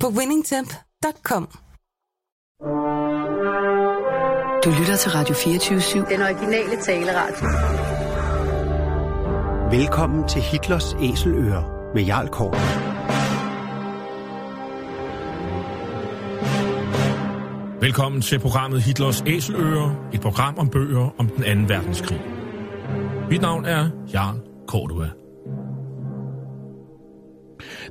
på winningtemp.com. Du lytter til Radio 24 Den originale taleradio. Velkommen til Hitlers Æseløer med Jarl Kort. Velkommen til programmet Hitlers Æseløer, et program om bøger om den anden verdenskrig. Mit navn er Jarl Cordua.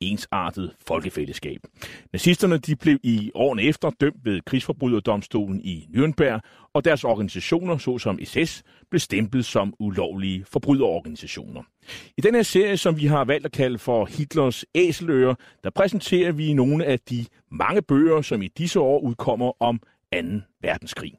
ensartet folkefællesskab. Nazisterne de blev i årene efter dømt ved krigsforbryderdomstolen i Nürnberg, og deres organisationer, såsom SS, blev stemplet som ulovlige forbryderorganisationer. I den her serie, som vi har valgt at kalde for Hitlers Æseløer, der præsenterer vi nogle af de mange bøger, som i disse år udkommer om 2. verdenskrig.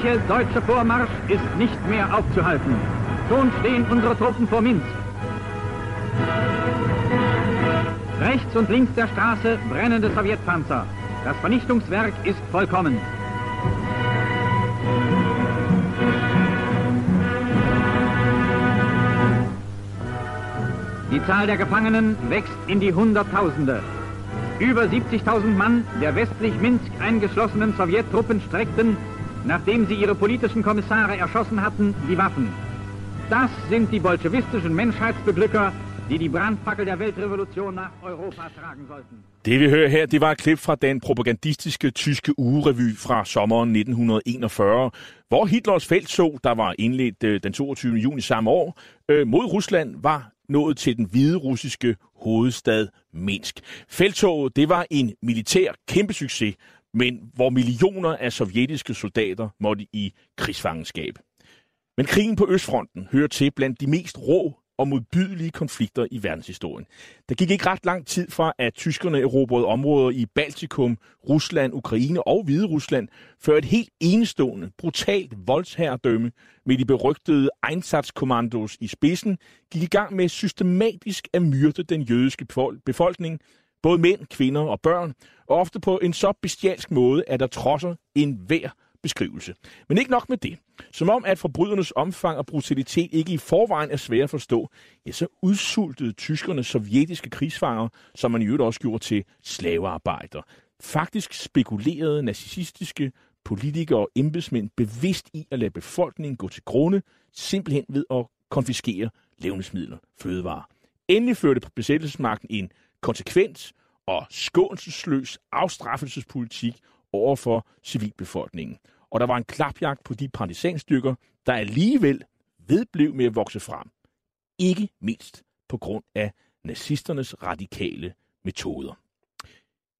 Siegreiche deutsche Vormarsch ist nicht mehr aufzuhalten. Schon stehen unsere Truppen vor Minsk. Rechts und links der Straße brennende Sowjetpanzer. Das Vernichtungswerk ist vollkommen. Die Zahl der Gefangenen wächst in die Hunderttausende. Über 70.000 Mann der westlich Minsk eingeschlossenen Sowjettruppen streckten, nachdem sie ihre politischen Kommissare erschossen hatten, die Waffen. Das sind die bolschewistischen Menschheitsbeglücker, die die Brandfackel der Weltrevolution nach Europa tragen sollten. Det vi hører her, det var et klip fra den propagandistiske tyske ugerevy fra sommeren 1941, hvor Hitlers feltog, der var indledt øh, den 22. juni samme år, øh, mod Rusland, var nået til den hvide russiske hovedstad Minsk. Feltoget, det var en militær kæmpe succes, men hvor millioner af sovjetiske soldater måtte i krigsfangenskab. Men krigen på Østfronten hører til blandt de mest rå og modbydelige konflikter i verdenshistorien. Der gik ikke ret lang tid fra, at tyskerne erobrede områder i Baltikum, Rusland, Ukraine og Hvide Rusland, før et helt enestående, brutalt voldsherredømme med de berygtede Einsatzkommandos i spidsen gik i gang med systematisk at myrde den jødiske befolkning, både mænd, kvinder og børn, og ofte på en så bestialsk måde, at der trodser en hver beskrivelse. Men ikke nok med det. Som om, at forbrydernes omfang og brutalitet ikke i forvejen er svære at forstå, ja, så udsultede tyskerne sovjetiske krigsfanger, som man i øvrigt også gjorde til slavearbejder. Faktisk spekulerede nazistiske politikere og embedsmænd bevidst i at lade befolkningen gå til grunde, simpelthen ved at konfiskere levnedsmidler, fødevarer. Endelig førte besættelsesmagten en konsekvent og skånselsløs afstraffelsespolitik over for civilbefolkningen. Og der var en klapjagt på de partisanstykker, der alligevel vedblev med at vokse frem. Ikke mindst på grund af nazisternes radikale metoder.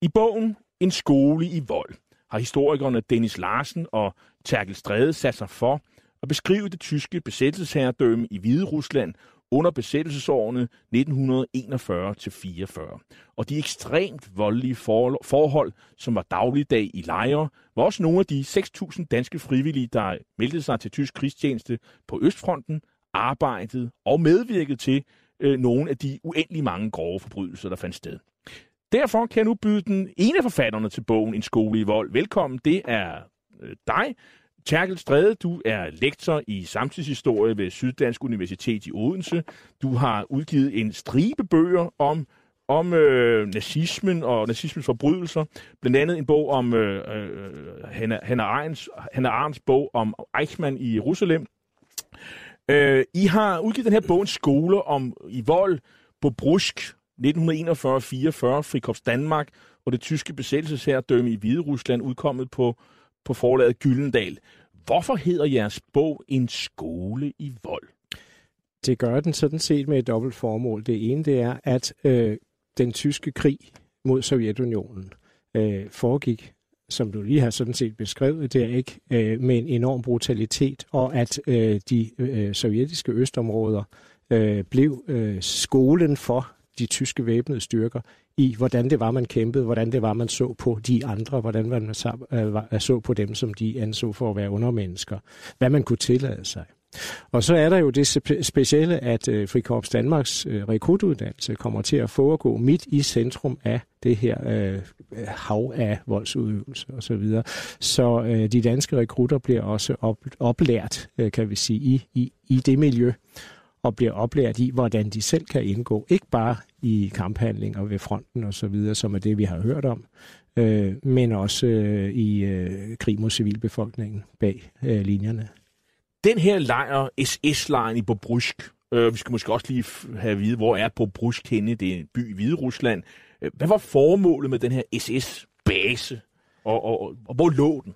I bogen En skole i vold har historikerne Dennis Larsen og Terkel Stræde sat sig for at beskrive det tyske besættelsesherredømme i Hvide Rusland under besættelsesårene 1941-44. Og de ekstremt voldelige forhold, som var dagligdag i lejre, var også nogle af de 6.000 danske frivillige, der meldte sig til tysk krigstjeneste på Østfronten, arbejdede og medvirkede til øh, nogle af de uendelig mange grove forbrydelser, der fandt sted. Derfor kan jeg nu byde den ene af forfatterne til bogen En skole i vold velkommen. Det er øh, dig, Terkel Stræde, du er lektor i samtidshistorie ved Syddansk Universitet i Odense. Du har udgivet en stribe bøger om om øh, nazismen og nazismens forbrydelser. Blandt andet en bog om øh, øh, Hannah, Arendts, Hannah Arendts bog om Eichmann i Jerusalem. Øh, I har udgivet den her bog, en skole om i vold på Brusk 1941-44, Frikorps Danmark og det tyske besættelsesherredømme i Hvide Rusland, udkommet på, på forlaget Gyldendal. Hvorfor hedder jeres bog En skole i vold? Det gør den sådan set med et dobbelt formål. Det ene det er, at øh, den tyske krig mod Sovjetunionen øh, foregik, som du lige har sådan set beskrevet, det er ikke øh, med en enorm brutalitet, og at øh, de øh, sovjetiske østområder øh, blev øh, skolen for de tyske væbnede styrker i, hvordan det var, man kæmpede, hvordan det var, man så på de andre, hvordan man så, øh, så på dem, som de anså for at være undermennesker, hvad man kunne tillade sig. Og så er der jo det specielle, at øh, Frikorps Danmarks øh, rekrutuddannelse kommer til at foregå midt i centrum af det her øh, hav af voldsudøvelse osv. Så, videre. så øh, de danske rekrutter bliver også op, oplært, øh, kan vi sige, i, i, i det miljø og bliver oplært i, hvordan de selv kan indgå, ikke bare i kamphandlinger ved fronten og så videre, som er det, vi har hørt om, øh, men også øh, i øh, krig mod civilbefolkningen bag øh, linjerne. Den her lejr, SS-lejren i Bobrusk, øh, vi skal måske også lige have at vide, hvor er Bobrusk henne, det er en by i Hvide Rusland. Øh, hvad var formålet med den her SS-base, og, og, og, og hvor lå den?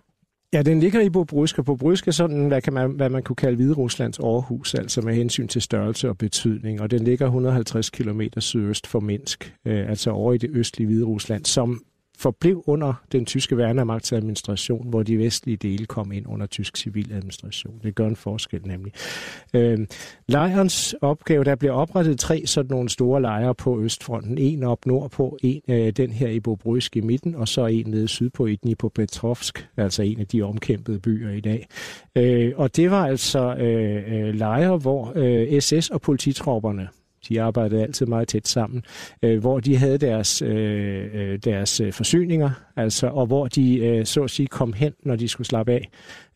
Ja, den ligger i Bobrusk, og Bobrusk er sådan, hvad, kan man, hvad man kunne kalde Hvide Ruslands Aarhus, altså med hensyn til størrelse og betydning, og den ligger 150 km sydøst for Minsk, øh, altså over i det østlige Hvide Rusland, som forblev under den tyske værnemagtsadministration, hvor de vestlige dele kom ind under tysk civiladministration. Det gør en forskel nemlig. Øh, lejrens opgave, der blev oprettet tre sådan nogle store lejre på Østfronten. En op nordpå, en øh, den her i Bobrysk i midten, og så en nede sydpå i Dnipropetrovsk, altså en af de omkæmpede byer i dag. Øh, og det var altså øh, øh lejre, hvor øh, SS og polititropperne de arbejdede altid meget tæt sammen, øh, hvor de havde deres, øh, øh deres øh, forsyninger, altså, og hvor de øh, så at sige kom hen, når de skulle slappe af,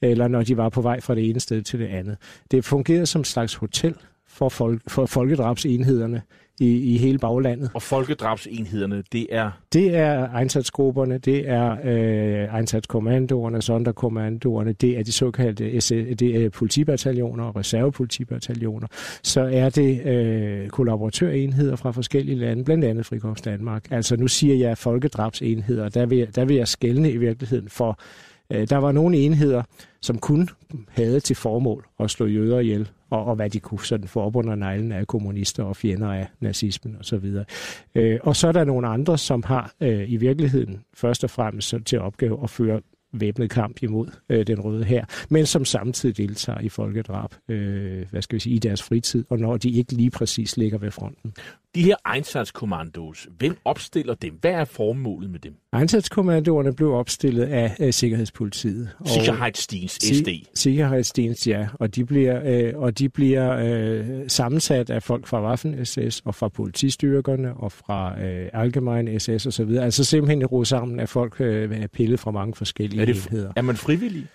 eller når de var på vej fra det ene sted til det andet. Det fungerede som et slags hotel for, folk, for folkedrabsenhederne i, i hele baglandet. Og folkedrabsenhederne, det er? Det er egensatsgrupperne, det er øh, egensatskommandoerne, sonderkommandoerne, det er de såkaldte det er politibataljoner og reservepolitibataljoner. Så er det øh, kollaboratørenheder fra forskellige lande, blandt andet Frikorps Danmark. Altså nu siger jeg folkedrabsenheder, der vil, der vil jeg skælne i virkeligheden for Øh, der var nogle enheder, som kun havde til formål at slå jøder ihjel, og, og hvad de kunne sådan få op under neglen af kommunister og fjender af nazismen osv. Og, øh, og så er der nogle andre, som har øh, i virkeligheden først og fremmest til opgave at føre væbnet kamp imod øh, den røde her, men som samtidig deltager i folkedrab, øh, hvad skal vi sige, i deres fritid, og når de ikke lige præcis ligger ved fronten. De her Einsatzkommandos, hvem opstiller dem? Hvad er formålet med dem? Einsatzkommandoerne blev opstillet af uh, Sikkerhedspolitiet. Sikkerhedsdienst, SD. Sikkerhedsdienst, ja. Og de bliver, uh, og de bliver uh, sammensat af folk fra Waffen-SS og fra politistyrkerne og fra uh, Allgemein SS osv. Altså simpelthen ro sammen af folk uh, pillet fra mange forskellige er det, enheder. Er man frivillig?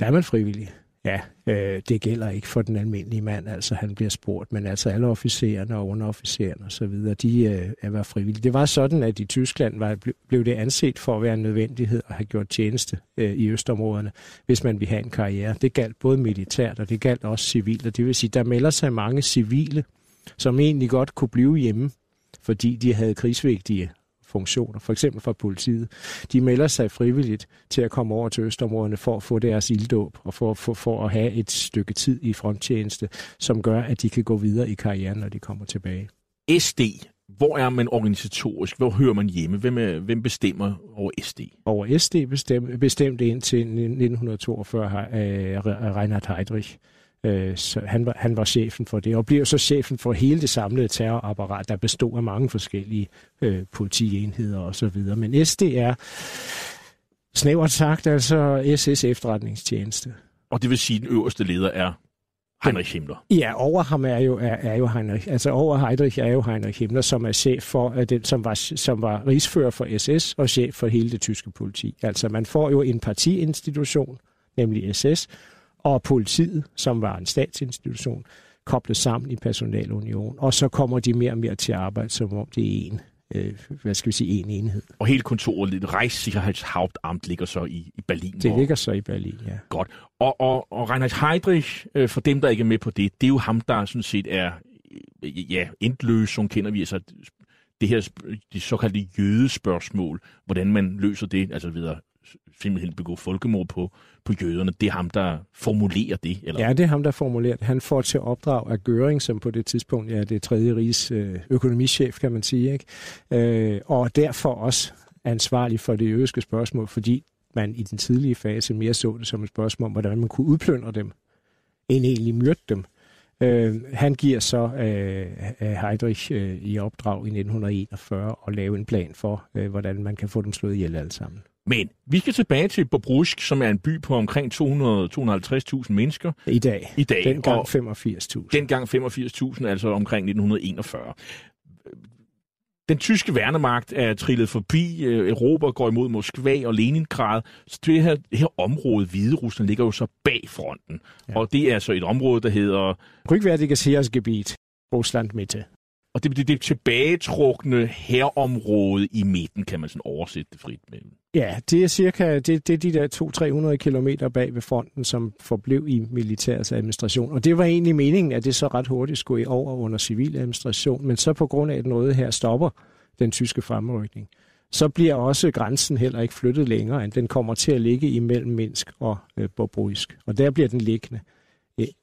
Der er man frivillig. Ja, øh, det gælder ikke for den almindelige mand, altså han bliver spurgt, men altså alle officererne og underofficererne og så videre, de øh, er været frivillige. Det var sådan, at i Tyskland var, blev det anset for at være en nødvendighed at have gjort tjeneste øh, i østområderne, hvis man ville have en karriere. Det galt både militært, og det galt også civilt, og det vil sige, der melder sig mange civile, som egentlig godt kunne blive hjemme, fordi de havde krigsvigtige funktioner, for eksempel fra politiet, de melder sig frivilligt til at komme over til Østområderne for at få deres ilddåb og for, for, for at have et stykke tid i fronttjeneste, som gør, at de kan gå videre i karrieren, når de kommer tilbage. SD, hvor er man organisatorisk? Hvor hører man hjemme? Hvem, er, hvem bestemmer over SD? Over SD bestem, bestemte indtil 1942 af Reinhard Heydrich. Øh, så han, var, han var chefen for det, og blev så chefen for hele det samlede terrorapparat, der bestod af mange forskellige øh, politienheder osv. Men SD er snævert sagt altså SS efterretningstjeneste. Og det vil sige, at den øverste leder er Heinrich Himmler. Ja, over ham er jo, er, er jo Heinrich, altså over Heydrich er jo Heinrich Himmler, som er chef for uh, den, som var, som var rigsfører for SS og chef for hele det tyske politi. Altså man får jo en partiinstitution, nemlig SS, og politiet, som var en statsinstitution, koblet sammen i personalunion, og så kommer de mere og mere til at arbejde, som om det er en, øh, hvad skal vi sige, en enhed. Og hele kontoret, Reichssicherheitshauptamt, ligger så i, i Berlin. Det ligger så i Berlin, ja. Godt. Og, og, og Reinhard Heydrich, øh, for dem, der ikke er med på det, det er jo ham, der sådan set er øh, ja, endløs, som kender vi. Altså, det her de såkaldte jødespørgsmål, hvordan man løser det, altså videre simpelthen begå folkemord på, på jøderne. Det er ham, der formulerer det? Eller? Ja, det er ham, der formulerer det. Han får til opdrag af Göring, som på det tidspunkt ja, det er tredje riges øh, økonomichef, kan man sige. Ikke? Øh, og derfor også ansvarlig for det jødiske spørgsmål, fordi man i den tidlige fase mere så det som et spørgsmål om, hvordan man kunne udplyndre dem, end egentlig myrde dem. Øh, han giver så øh, Heydrich øh, i opdrag i 1941 at lave en plan for, øh, hvordan man kan få dem slået ihjel alle sammen. Men vi skal tilbage til Bobrusk, som er en by på omkring 200-250.000 mennesker. I dag. I dag. Dengang 85.000. Dengang 85.000, altså omkring 1941. Den tyske værnemagt er trillet forbi. Øh, Europa går imod Moskva og Leningrad. Så det her, det her område, Hvide Rusland, ligger jo så bag fronten. Ja. Og det er så et område, der hedder... Rückwärtiges gebiet. Rusland Mitte. Og det er det, det tilbagetrukne herområde i midten, kan man sådan oversætte det frit med. Ja, det er cirka det, det er de der 200-300 km bag ved fronten, som forblev i militærets administration. Og det var egentlig meningen, at det så ret hurtigt skulle over under civil administration. Men så på grund af, at den røde her stopper den tyske fremrykning, så bliver også grænsen heller ikke flyttet længere, end den kommer til at ligge imellem Minsk og øh, Bobruisk. Og der bliver den liggende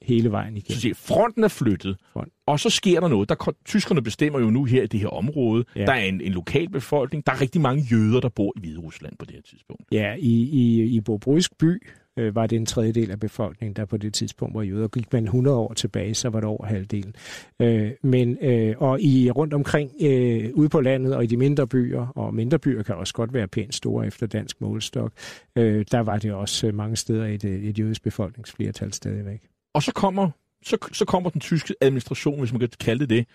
hele vejen igen. Så siger, fronten er flyttet, Front. og så sker der noget. Der, tyskerne bestemmer jo nu her i det her område. Ja. Der er en, en lokal befolkning. Der er rigtig mange jøder, der bor i Hvide Rusland på det her tidspunkt. Ja, i, i, i Bobruisk by øh, var det en tredjedel af befolkningen, der på det tidspunkt var jøder. Gik man 100 år tilbage, så var det over halvdelen. Øh, men, øh, og i rundt omkring øh, ude på landet og i de mindre byer, og mindre byer kan også godt være pænt store efter dansk målestok, øh, der var det også mange steder et, et jødisk befolkningsflertal stadigvæk. Og så kommer, så, så kommer den tyske administration, hvis man kan kalde det det,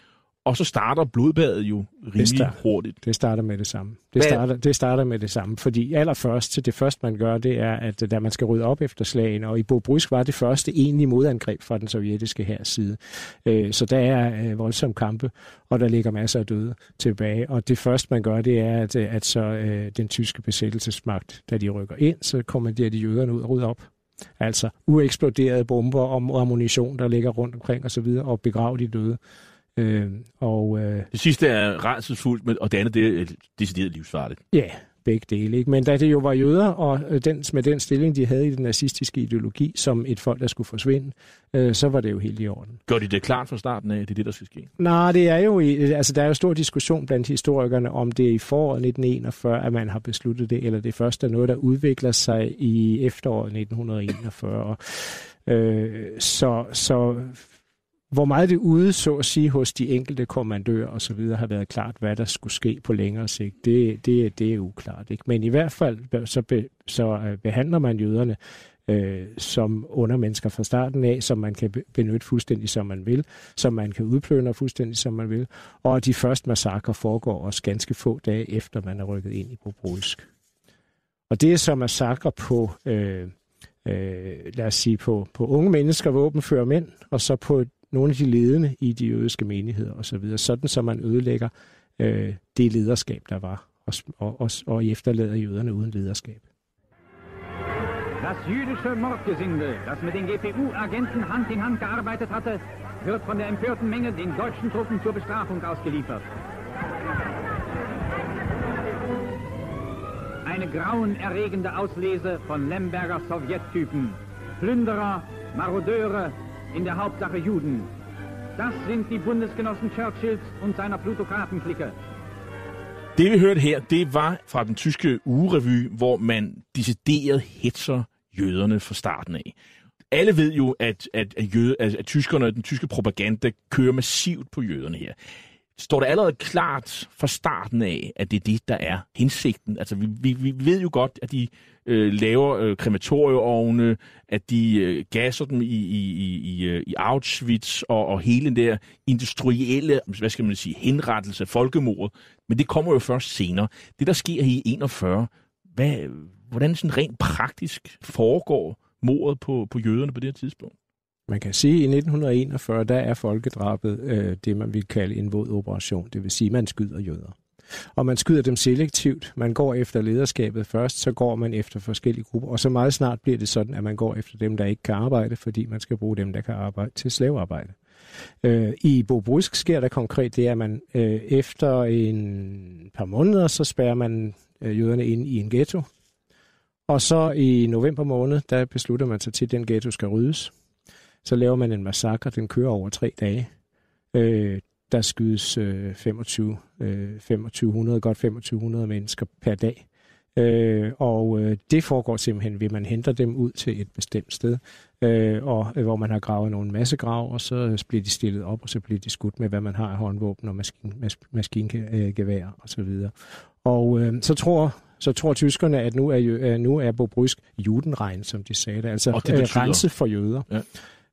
og så starter blodbadet jo rimelig det start, hurtigt. Det starter med det samme. Det starter, det starter med det samme, fordi allerførst, det første man gør, det er, at da man skal rydde op efter slagen, og i Bobrusk var det første egentlige modangreb fra den sovjetiske her side. Øh, så der er øh, voldsomme kampe, og der ligger masser af døde tilbage. Og det første man gør, det er, at, at så øh, den tyske besættelsesmagt, da de rykker ind, så kommer de, de jøderne ud og rydder op Altså ueksploderede bomber og ammunition, der ligger rundt omkring osv., og, og begrave de døde. Øh, og, øh, det sidste er rædselsfuldt, og det andet det er decideret livsfarligt. Ja, begge dele. Ikke? Men da det jo var jøder, og øh, den, med den stilling, de havde i den nazistiske ideologi, som et folk, der skulle forsvinde, øh, så var det jo helt i orden. Gør de det klart fra starten af, at det er det, der skal ske? Nej, det er jo, altså der er jo stor diskussion blandt historikerne, om det er i foråret 1941, at man har besluttet det, eller det først er noget, der udvikler sig i efteråret 1941. Øh, så, så hvor meget det ude, så at sige, hos de enkelte kommandører og så videre, har været klart, hvad der skulle ske på længere sigt, det, det, det er uklart. Ikke? Men i hvert fald, så, be, så øh, behandler man jøderne øh, som undermennesker fra starten af, som man kan benytte fuldstændig som man vil, som man kan udplønne fuldstændig som man vil, og de første massakre foregår også ganske få dage efter, man er rykket ind i Bobruisk. Og det er så massakre på, øh, øh, lad os sige, på, på unge mennesker, våbenfører mænd, og så på nogle af de ledende i de jødiske menigheder osv., sådan så man ødelægger øh, det lederskab, der var, og, og, og, og efterlader jøderne uden lederskab. Das jüdische Mordgesinde, das mit den GPU-Agenten Hand in Hand gearbeitet hatte, wird von der empörten Menge den deutschen Truppen zur Bestrafung ausgeliefert. Eine grauenerregende Auslese von Lemberger Sowjettypen. Plünderer, Marodeure, in der Hauptsache Juden. Das sind die Bundesgenossen Churchills und seiner Plutokratenklicke. Det vi hørte her, det var fra den tyske ugerevy, hvor man decideret hetser jøderne fra starten af. Alle ved jo, at, at, at, jøde, at, at tyskerne og den tyske propaganda kører massivt på jøderne her står det allerede klart fra starten af, at det er det, der er hensigten. Altså, vi, vi, vi ved jo godt, at de øh, laver øh, krematorieovne, at de øh, gasser dem i, i, i, i øh, Auschwitz og, og hele den der industrielle, hvad skal man sige, henrettelse af folkemordet. Men det kommer jo først senere. Det, der sker i 41, hvad, hvordan sådan rent praktisk foregår mordet på, på jøderne på det her tidspunkt? Man kan sige, at i 1941, der er folkedrabet øh, det, man vil kalde en våd operation. Det vil sige, at man skyder jøder. Og man skyder dem selektivt. Man går efter lederskabet først, så går man efter forskellige grupper. Og så meget snart bliver det sådan, at man går efter dem, der ikke kan arbejde, fordi man skal bruge dem, der kan arbejde til slavearbejde. Øh, I Bobrusk sker der konkret det, at man øh, efter en par måneder, så spærrer man øh, jøderne ind i en ghetto. Og så i november måned, der beslutter man sig til, at den ghetto skal ryddes. Så laver man en massakre, den kører over tre dage. Øh, der skydes øh, 25, øh, 2500, godt 2500 mennesker per dag. Øh, og øh, det foregår simpelthen ved, at man henter dem ud til et bestemt sted, øh, og øh, hvor man har gravet nogle masse grav, og så bliver de stillet op, og så bliver de skudt med, hvad man har af håndvåben og maskin, mas, maskingevær og så videre. Og øh, så tror så tror tyskerne, at nu er, nu er Bobrysk judenregn, som de sagde det, altså det betyder... renset for jøder. Ja.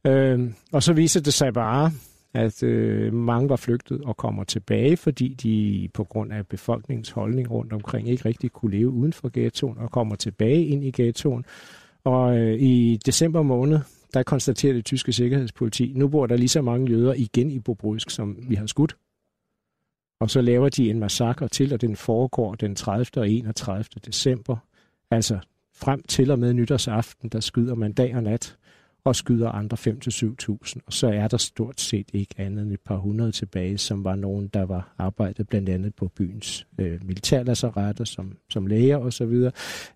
Øh, og så viser det sig bare, at øh, mange var flygtet og kommer tilbage, fordi de på grund af befolkningens holdning rundt omkring ikke rigtig kunne leve uden for ghettoen og kommer tilbage ind i ghettoen. Og øh, i december måned, der konstaterede det tyske sikkerhedspoliti, nu bor der lige så mange jøder igen i Bobrusk, som vi har skudt. Og så laver de en massakre til, og den foregår den 30. og 31. december. Altså frem til og med nytårsaften, der skyder man dag og nat og skyder andre 5-7.000. Og så er der stort set ikke andet end et par hundrede tilbage, som var nogen, der var arbejdet blandt andet på byens øh, militærlasseretter som, som læger og så videre,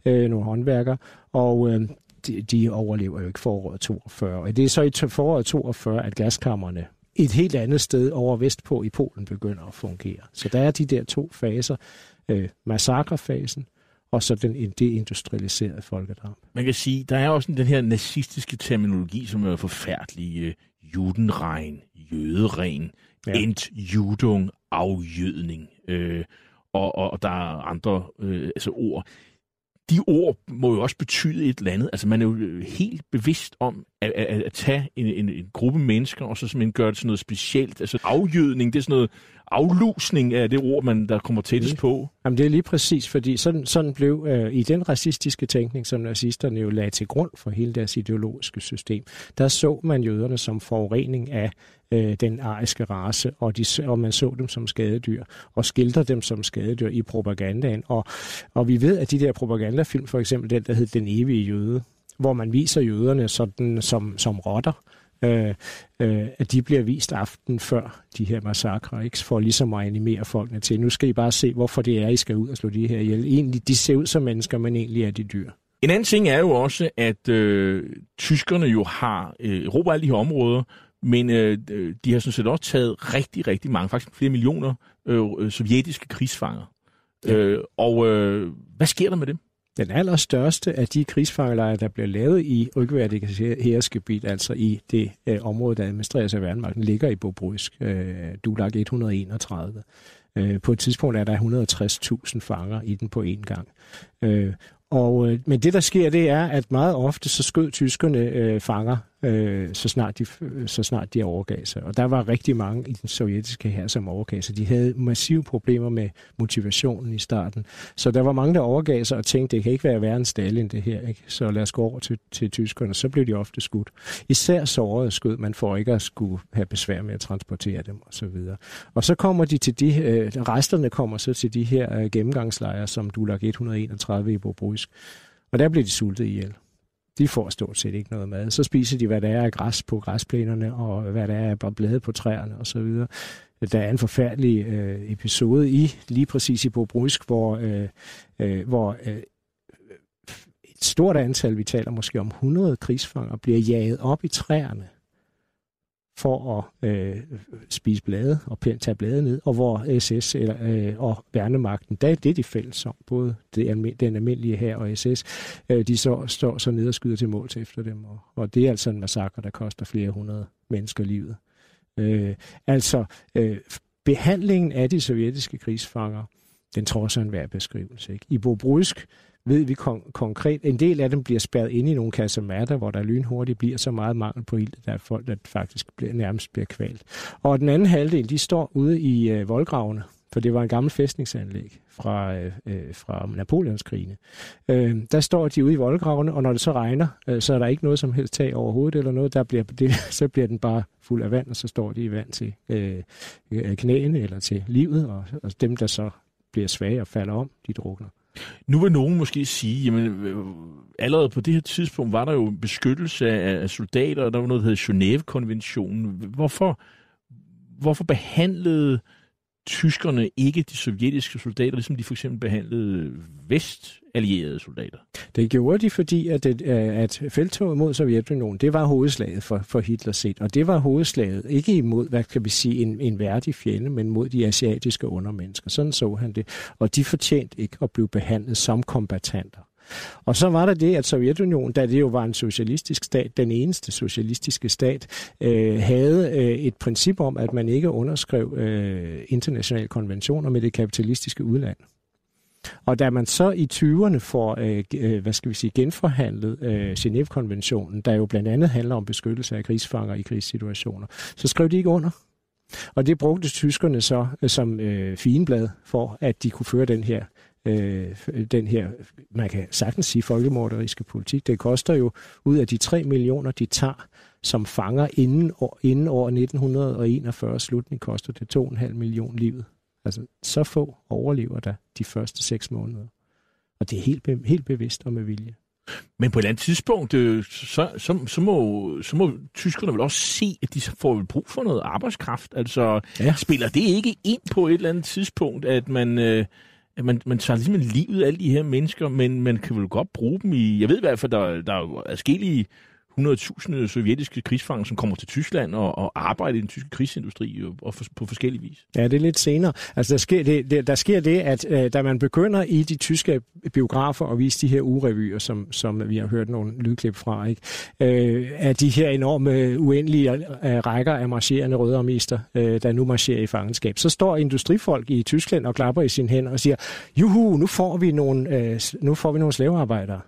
øh, nogle håndværkere, og øh, de, de overlever jo ikke foråret 42. Og det er så i foråret 42, at gaskammerne et helt andet sted over vestpå i Polen begynder at fungere. Så der er de der to faser, øh, massakrefasen og så den deindustrialiserede folkedrab. Man kan sige, der er også den her nazistiske terminologi, som er forfærdelig. Øh, judenregn, jøderen, ja. entjudung, afjødning. Øh, og, og, der er andre øh, altså ord. De ord må jo også betyde et eller andet. Altså man er jo øh, helt bevidst om at, at, at tage en, en, en gruppe mennesker, og så simpelthen gøre det sådan noget specielt. Altså afjødning, det er sådan noget aflusning af det ord, man der kommer tættest på. Jamen det er lige præcis, fordi sådan, sådan blev øh, i den racistiske tænkning, som nazisterne jo lagde til grund for hele deres ideologiske system, der så man jøderne som forurening af øh, den ariske race, og, de, og man så dem som skadedyr, og skildrer dem som skadedyr i propagandaen. Og, og vi ved, at de der propagandafilm, for eksempel den, der hed Den evige jøde, hvor man viser jøderne sådan som, som rotter, øh, øh, at de bliver vist aften før de her massakre, ikke? for ligesom at animere folkene til. Nu skal I bare se, hvorfor det er, I skal ud og slå de her ihjel. Egentlig, de ser ud som mennesker, men egentlig er de dyr. En anden ting er jo også, at øh, tyskerne jo har øh, erobret alle de her områder, men øh, de har sådan set også taget rigtig, rigtig mange, faktisk flere millioner øh, øh sovjetiske krigsfanger. Ja. Øh, og øh, hvad sker der med dem? Den allerstørste af de krigsfangelejre, der blev lavet i rygværdige herresgebiet, altså i det øh, område, der administreres af værnmagten, ligger i Bobruisk, øh, Dulag 131. Øh, på et tidspunkt er der 160.000 fanger i den på én gang. Øh, og, øh, men det, der sker, det er, at meget ofte så skød tyskerne øh, fanger øh, så, snart de, så snart de overgav sig. Og der var rigtig mange i den sovjetiske her, som overgav sig. De havde massive problemer med motivationen i starten. Så der var mange, der overgav sig og tænkte, det kan ikke være værre end Stalin det her. Ikke? Så lad os gå over til, til tyskerne. Så blev de ofte skudt. Især sårede skød man for ikke at skulle have besvær med at transportere dem osv. Og, og så kommer de til de, øh, resterne kommer så til de her øh, gennemgangslejre, som Dulag 131 i Bobruisk. Og der blev de sultet ihjel de får stort set ikke noget mad. Så spiser de, hvad der er af græs på græsplænerne, og hvad der er af blade på træerne osv. Der er en forfærdelig øh, episode i, lige præcis i Bobrusk, hvor, øh, øh, hvor øh, et stort antal, vi taler måske om 100 krigsfanger, bliver jaget op i træerne for at øh, spise blade og tage blade ned, og hvor SS eller, øh, og værnemagten, der er det de fælles om, både det, den almindelige her og SS, øh, de så, står så ned og skyder til mål til efter dem, og, og det er altså en massakre, der koster flere hundrede mennesker livet. Øh, altså, øh, behandlingen af de sovjetiske krigsfanger, den tror sig en værd beskrivelse. Ikke? I Bobrusk, ved vi kon- konkret. En del af dem bliver spærret ind i nogle kasematter, hvor der lynhurtigt bliver så meget mangel på ild, der er folk, der faktisk bliver, nærmest bliver kvalt. Og den anden halvdel, de står ude i øh, voldgravene for det var en gammel fæstningsanlæg fra, øh, øh, fra Napoleonskrigene. Øh, der står de ude i voldgravene, og når det så regner, øh, så er der ikke noget som helst tag over hovedet eller noget, der bliver, det, så bliver den bare fuld af vand, og så står de i vand til øh, øh knæene eller til livet, og, og dem, der så bliver svage og falder om, de drukner. Nu vil nogen måske sige, jamen allerede på det her tidspunkt var der jo beskyttelse af soldater, og der var noget, der hed Genève-konventionen. Hvorfor, hvorfor behandlede tyskerne ikke de sovjetiske soldater, ligesom de for eksempel behandlede vestallierede soldater? Det gjorde de, fordi at, det, at feltoget mod Sovjetunionen, det var hovedslaget for, for Hitler set, og det var hovedslaget ikke imod, hvad kan vi sige, en, en værdig fjende, men mod de asiatiske undermennesker. Sådan så han det, og de fortjente ikke at blive behandlet som kombatanter. Og så var der det, at Sovjetunionen, da det jo var en socialistisk stat, den eneste socialistiske stat, øh, havde øh, et princip om, at man ikke underskrev øh, internationale konventioner med det kapitalistiske udland. Og da man så i 20'erne får, øh, øh, hvad skal vi sige, genforhandlet øh, Genève-konventionen, der jo blandt andet handler om beskyttelse af krigsfanger i krigssituationer, så skrev de ikke under. Og det brugte tyskerne så øh, som øh, fineblad for, at de kunne føre den her øh, den her, man kan sagtens sige, folkemorderiske politik. Det koster jo ud af de 3 millioner, de tager som fanger inden år, inden år 1941 slutning, koster det 2,5 millioner livet. Altså, så få overlever der de første seks måneder. Og det er helt, helt bevidst og med vilje. Men på et eller andet tidspunkt, øh, så, så, så, må, så må tyskerne vel også se, at de får brug for noget arbejdskraft. Altså, ja. spiller det ikke ind på et eller andet tidspunkt, at man, øh, at man, man tager ligesom livet af alle de her mennesker, men man kan vel godt bruge dem i... Jeg ved i hvert fald, der, der er forskellige 100.000 øh, sovjetiske krigsfanger, som kommer til Tyskland og, og arbejder i den tyske krigsindustri og, og for, på forskellige vis. Ja, det er lidt senere. Altså, der sker det, der, der sker det at øh, da man begynder i de tyske biografer at vise de her urevyer, som, som vi har hørt nogle lydklip fra, ikke? Øh, af de her enorme, uendelige øh, rækker af marcherende rødarmister, øh, der nu marcherer i fangenskab, så står industrifolk i Tyskland og klapper i sine hænder og siger, juhu, nu får vi nogle, øh, nu får vi nogle slavearbejdere.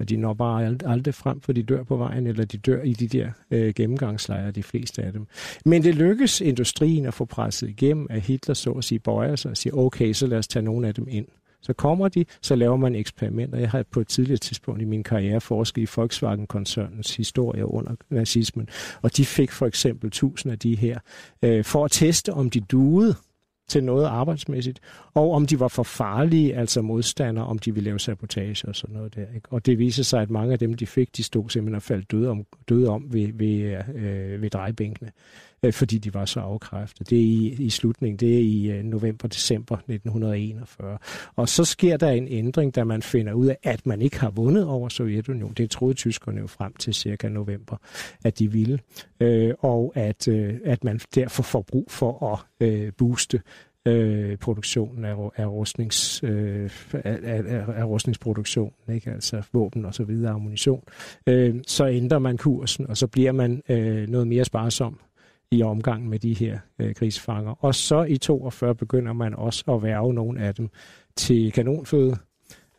Og de når bare aldrig frem, for de dør på vejen, eller de dør i de der øh, gennemgangslejre, de fleste af dem. Men det lykkes industrien at få presset igennem, at Hitler så at sige bøjer sig og siger, okay, så lad os tage nogle af dem ind. Så kommer de, så laver man eksperimenter. Jeg har på et tidligere tidspunkt i min karriere forsket i Volkswagen-koncernens historie under nazismen, og de fik for eksempel tusind af de her, øh, for at teste, om de duede til noget arbejdsmæssigt, og om de var for farlige, altså modstandere, om de ville lave sabotage og sådan noget der. Ikke? Og det viser sig, at mange af dem, de fik, de stod simpelthen og faldt døde om, døde om ved, ved, øh, ved drejebænkene, øh, fordi de var så afkræftet. Det er i, i slutningen, det er i øh, november-december 1941. Og så sker der en ændring, da man finder ud af, at man ikke har vundet over Sovjetunionen. Det troede tyskerne jo frem til cirka november, at de ville. Øh, og at, øh, at man derfor får brug for at øh, booste øh, produktionen af, af, rustnings, øh, af, af, af rustningsproduktion, ikke? altså våben og så videre, ammunition, øh, så ændrer man kursen, og så bliver man øh, noget mere sparsom i omgangen med de her øh, krigsfanger. Og så i 42 begynder man også at værve nogle af dem til kanonføde,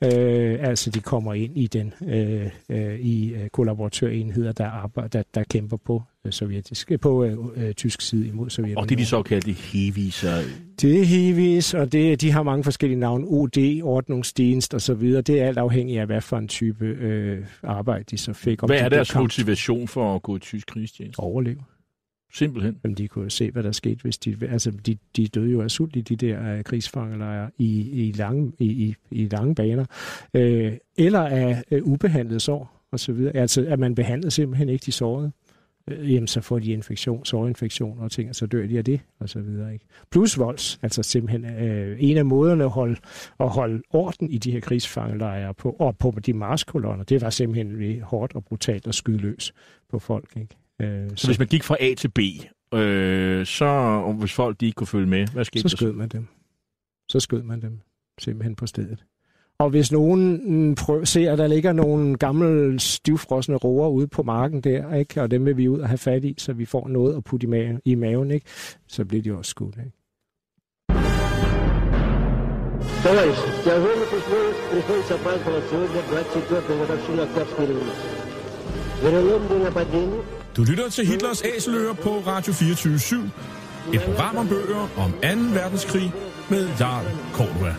Øh, altså de kommer ind i den øh, øh, i øh, kollaboratørenheder, der, arbejder, der, der kæmper på sovjetisk, på øh, øh, tysk side imod Sovjetunionen. Og det er de såkaldte heaviser? Det er heavis, og det, de har mange forskellige navne. OD, ordnungsdienst og så videre. Det er alt afhængigt af, hvad for en type øh, arbejde de så fik. Om hvad er deres motivation for at gå i tysk krigstjeneste? Overleve. Simpelthen. Jamen, de kunne jo se, hvad der skete, hvis de... Altså, de, de døde jo af sult i de der uh, krigsfangelejre i, i, lange, i, i, i lange baner. Uh, eller af uh, ubehandlet sår, og så videre. Altså, at man behandlede simpelthen ikke de sårede. Uh, jamen, så får de infektion, sårinfektion og ting, og så dør de af det, og så videre. Ikke? Plus volds, altså simpelthen uh, en af måderne at holde, at holde orden i de her krigsfangelejre på, og på de marskolonner, det var simpelthen hårdt og brutalt at skyde løs på folk. Ikke? Øh, så, så hvis man gik fra A til B, øh, så hvis folk de ikke kunne følge med, hvad skete så skød man dem. Så skød man dem simpelthen på stedet. Og hvis nogen mm, prøver, ser, at der ligger nogle gamle stivfrosne roer ude på marken der, ikke? og dem vil vi ud og have fat i, så vi får noget at putte i maven, i maven ikke? så bliver de også skudt. Ikke? Товарищи, тяжело приходится праздновать сегодня 24-ю годовщину Октябрьской революции. Вероломные нападения, du lytter til Hitlers Æseløer på Radio 24 /7. Et program om bøger om 2. verdenskrig med Jarl Kortua.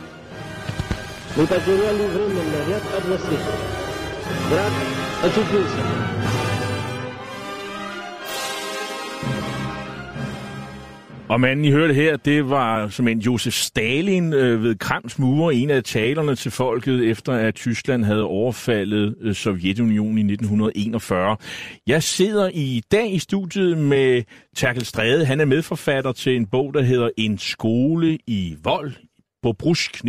Мы потеряли время на ряд областей. Враг очутился. Og manden, I hørte her, det var som en Josef Stalin øh, ved Krams mure, en af talerne til folket, efter at Tyskland havde overfaldet øh, Sovjetunionen i 1941. Jeg sidder i dag i studiet med Terkel Stræde. Han er medforfatter til en bog, der hedder En skole i vold på Brusk 1941-44,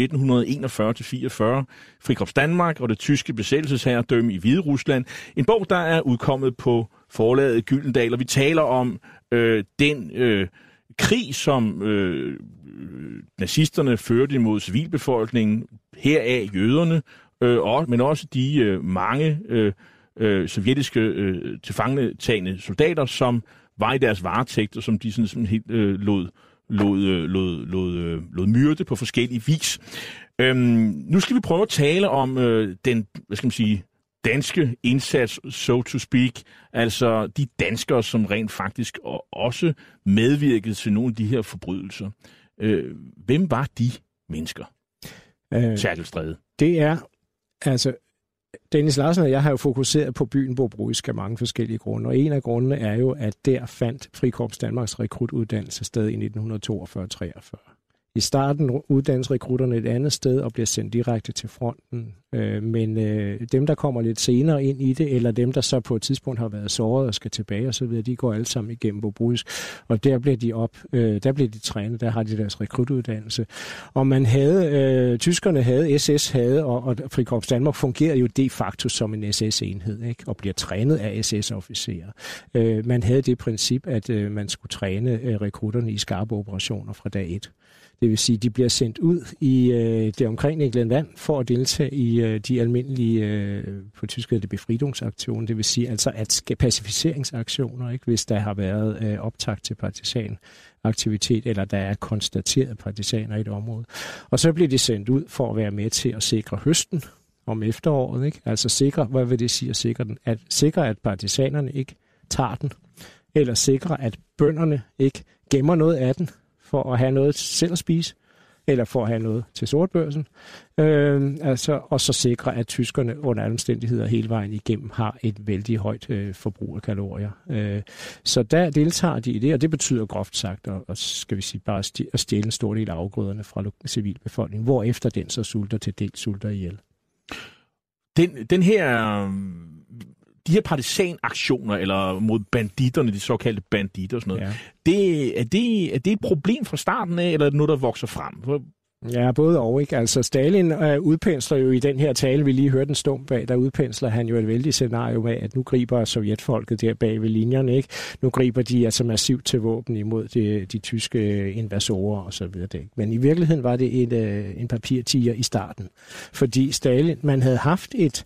Frikorps Danmark og det tyske besættelsesherredømme i Hvide Rusland. En bog, der er udkommet på forlaget Gyldendal, og vi taler om øh, den øh, krig, som øh, nazisterne førte imod civilbefolkningen, heraf jøderne, øh, og, men også de øh, mange øh, øh, sovjetiske øh, tilfangetagende soldater, som var i deres varetægt, og som de sådan, sådan helt øh, lod, lod, øh, lod, lod, øh, lod myrde på forskellige vis. Øhm, nu skal vi prøve at tale om øh, den, hvad skal man sige, danske indsats, so to speak, altså de danskere, som rent faktisk også medvirkede til nogle af de her forbrydelser. Øh, hvem var de mennesker? Øh, Stræde. Det er, altså, Dennis Larsen og jeg har jo fokuseret på byen Bobruisk af mange forskellige grunde, og en af grundene er jo, at der fandt Frikorps Danmarks rekrutuddannelse sted i 1942-43. I starten uddannes rekrutterne et andet sted og bliver sendt direkte til fronten. Øh, men øh, dem, der kommer lidt senere ind i det, eller dem, der så på et tidspunkt har været såret og skal tilbage og så videre, de går alle sammen igennem Bobruisk. Og der bliver de op, øh, der bliver de trænet, der har de deres rekrutuddannelse. Og man havde, øh, tyskerne havde, SS havde, og, og Frikorps Danmark fungerer jo de facto som en SS-enhed, ikke? og bliver trænet af SS-officerer. Øh, man havde det princip, at øh, man skulle træne øh, rekrutterne i skarpe operationer fra dag 1. Det vil sige, at de bliver sendt ud i øh, det omkringliggende land for at deltage i øh, de almindelige, øh, på tysk hedder det befridungsaktioner, det vil sige altså at pacificeringsaktioner, ikke, hvis der har været øh, optakt til partisan aktivitet, eller der er konstateret partisaner i et område. Og så bliver de sendt ud for at være med til at sikre høsten om efteråret, ikke? altså sikre, hvad vil det sige at sikre den? At sikre, at partisanerne ikke tager den, eller sikre, at bønderne ikke gemmer noget af den, for at have noget selv at spise, eller for at have noget til sortbørsen, øh, altså, og så sikre, at tyskerne under alle omstændigheder hele vejen igennem har et vældig højt øh, forbrug af kalorier. Øh, så der deltager de i det, og det betyder groft sagt, og, og skal vi sige, bare at stjæle en stor del af afgrøderne fra civilbefolkningen, hvor efter den så sulter til del sulter ihjel. Den, den her de her partisanaktioner, eller mod banditterne, de såkaldte banditter og sådan noget, ja. det, er, det, er det et problem fra starten af, eller er det noget, der vokser frem? Ja, både og. Ikke? Altså, Stalin øh, udpensler jo i den her tale, vi lige hørte den stum bag, der udpensler han jo et vældigt scenario med, at nu griber sovjetfolket der bag ved linjerne. Ikke? Nu griber de altså massivt til våben imod de, de tyske invasorer og så videre. Men i virkeligheden var det et, øh, en papirtiger i starten. Fordi Stalin, man havde haft et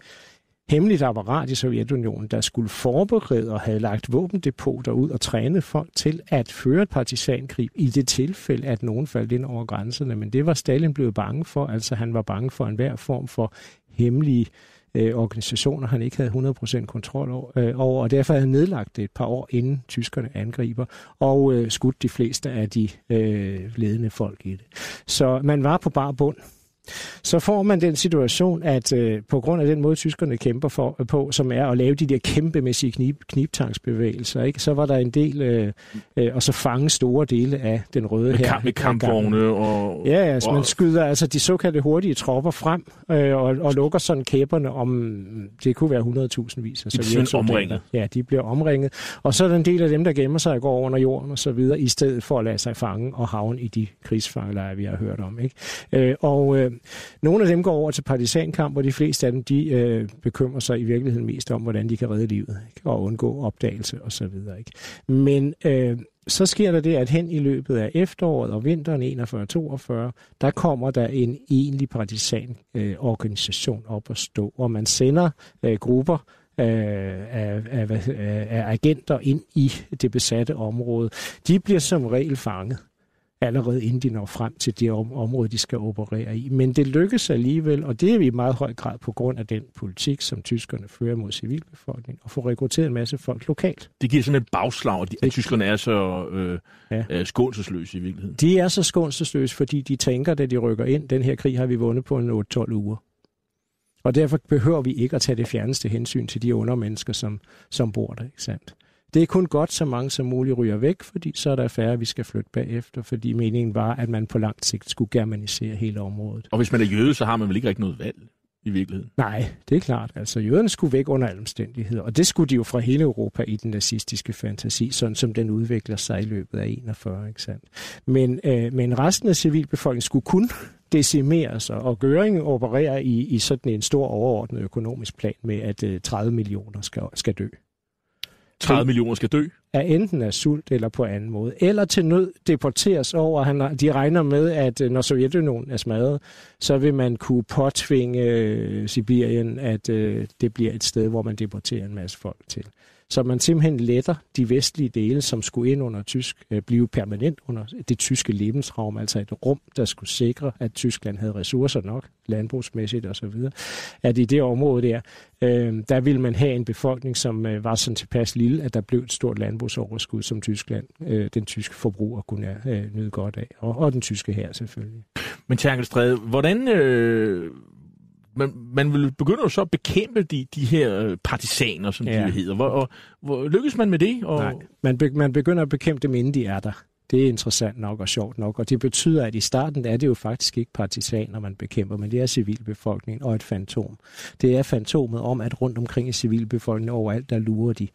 hemmeligt apparat i Sovjetunionen, der skulle forberede og havde lagt våbendepoter ud og træne folk til at føre et partisankrig i det tilfælde, at nogen faldt ind over grænserne. Men det var Stalin blevet bange for, altså han var bange for enhver form for hemmelige øh, organisationer, han ikke havde 100% kontrol over, øh, over, og derfor havde han nedlagt det et par år inden tyskerne angriber, og øh, skudt de fleste af de øh, ledende folk i det. Så man var på bar bund så får man den situation, at øh, på grund af den måde, tyskerne kæmper for, øh, på, som er at lave de der kæmpemæssige knib, knibtangsbevægelser, ikke? så var der en del, øh, øh, og så fange store dele af den røde her. Med kampvogne og... Ja, altså og... man skyder altså de såkaldte hurtige tropper frem øh, og, og lukker sådan kæberne om, det kunne være 100.000 vis. De bliver omringet. Ja, de bliver omringet. Og så er der en del af dem, der gemmer sig og går under jorden og så videre, i stedet for at lade sig fange og havne i de krigsfangelejre, vi har hørt om. Ikke? Øh, og øh, nogle af dem går over til partisankamp, og de fleste af dem, de øh, bekymrer sig i virkeligheden mest om, hvordan de kan redde livet ikke? og undgå opdagelse osv. Ikke? Men øh, så sker der det, at hen i løbet af efteråret og vinteren 41-42, der kommer der en egentlig partisanorganisation øh, op at stå, og man sender øh, grupper øh, af, af, af, af agenter ind i det besatte område. De bliver som regel fanget allerede inden de når frem til det om, område, de skal operere i. Men det lykkes alligevel, og det er vi i meget høj grad på grund af den politik, som tyskerne fører mod civilbefolkningen, og få rekrutteret en masse folk lokalt. Det giver sådan et bagslag, at, de, at tyskerne er så øh, ja. øh, skånselsløse i virkeligheden. De er så skånselsløse, fordi de tænker, da de rykker ind, den her krig har vi vundet på en 8-12 uger. Og derfor behøver vi ikke at tage det fjerneste hensyn til de undermennesker, som, som bor der. Ikke sandt? Det er kun godt, så mange som muligt ryger væk, fordi så er der færre, vi skal flytte bagefter, fordi meningen var, at man på lang sigt skulle germanisere hele området. Og hvis man er jøde, så har man vel ikke rigtig noget valg i virkeligheden? Nej, det er klart. Altså, jøderne skulle væk under alle omstændigheder, og det skulle de jo fra hele Europa i den nazistiske fantasi, sådan som den udvikler sig i løbet af 41, ikke sandt? Men, øh, men resten af civilbefolkningen skulle kun decimeres, og Göring opererer i, i sådan en stor overordnet økonomisk plan med, at øh, 30 millioner skal, skal dø. 30 millioner skal dø? Er enten af sult eller på anden måde. Eller til nød deporteres over. Han, de regner med, at øh, når Sovjetunionen er smadret, så vil man kunne påtvinge øh, Sibirien, at øh, det bliver et sted, hvor man deporterer en masse folk til. Så man simpelthen letter de vestlige dele, som skulle ind under tysk, øh, blive permanent under det tyske lebensraum, altså et rum, der skulle sikre, at Tyskland havde ressourcer nok, landbrugsmæssigt osv., at i det område der, øh, der ville man have en befolkning, som øh, var sådan tilpas lille, at der blev et stort landbrugsoverskud, som Tyskland, øh, den tyske forbruger kunne øh, nyde godt af, og, og den tyske her selvfølgelig. Men Terkelstræde, hvordan, øh, man, man vil begynde jo så at bekæmpe de, de her partisaner, som ja. de hedder. Hvor, og, hvor, lykkes man med det? Og... Nej, man, be, man begynder at bekæmpe dem, inden de er der. Det er interessant nok og sjovt nok, og det betyder, at i starten er det jo faktisk ikke partisaner, man bekæmper, men det er civilbefolkningen og et fantom. Det er fantomet om, at rundt omkring i civilbefolkningen overalt, der lurer de.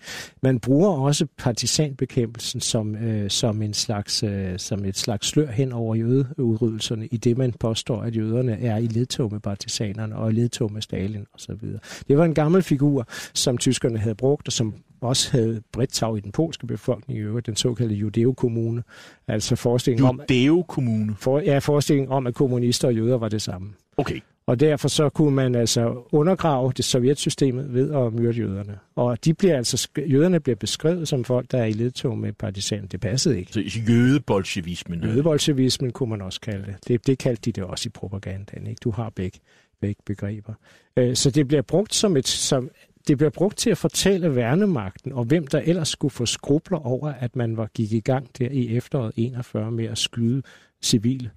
Man bruger også partisanbekæmpelsen som, øh, som, en slags, øh, som et slags slør hen over jødeudryddelserne, i det man påstår, at jøderne er i ledtog med partisanerne og i ledtog med Stalin osv. Det var en gammel figur, som tyskerne havde brugt, og som også havde bredt tag i den polske befolkning i øvrigt, den såkaldte Judeo-kommune. Altså forestillingen om... Judeo-kommune? For, ja, forestillingen om, at kommunister og jøder var det samme. Okay. Og derfor så kunne man altså undergrave det sovjetsystemet ved at myrde jøderne. Og de bliver altså, jøderne bliver beskrevet som folk, der er i ledtog med partisanen. Det passede ikke. Så jødebolsjevismen? Jødebolsjevismen kunne man også kalde det. det. Det kaldte de det også i propagandaen. Ikke? Du har begge, begge begreber. Øh, så det bliver brugt som et, som, det bliver brugt til at fortælle værnemagten, og hvem der ellers skulle få skrubler over, at man var gik i gang der i efteråret 41 med at skyde civile,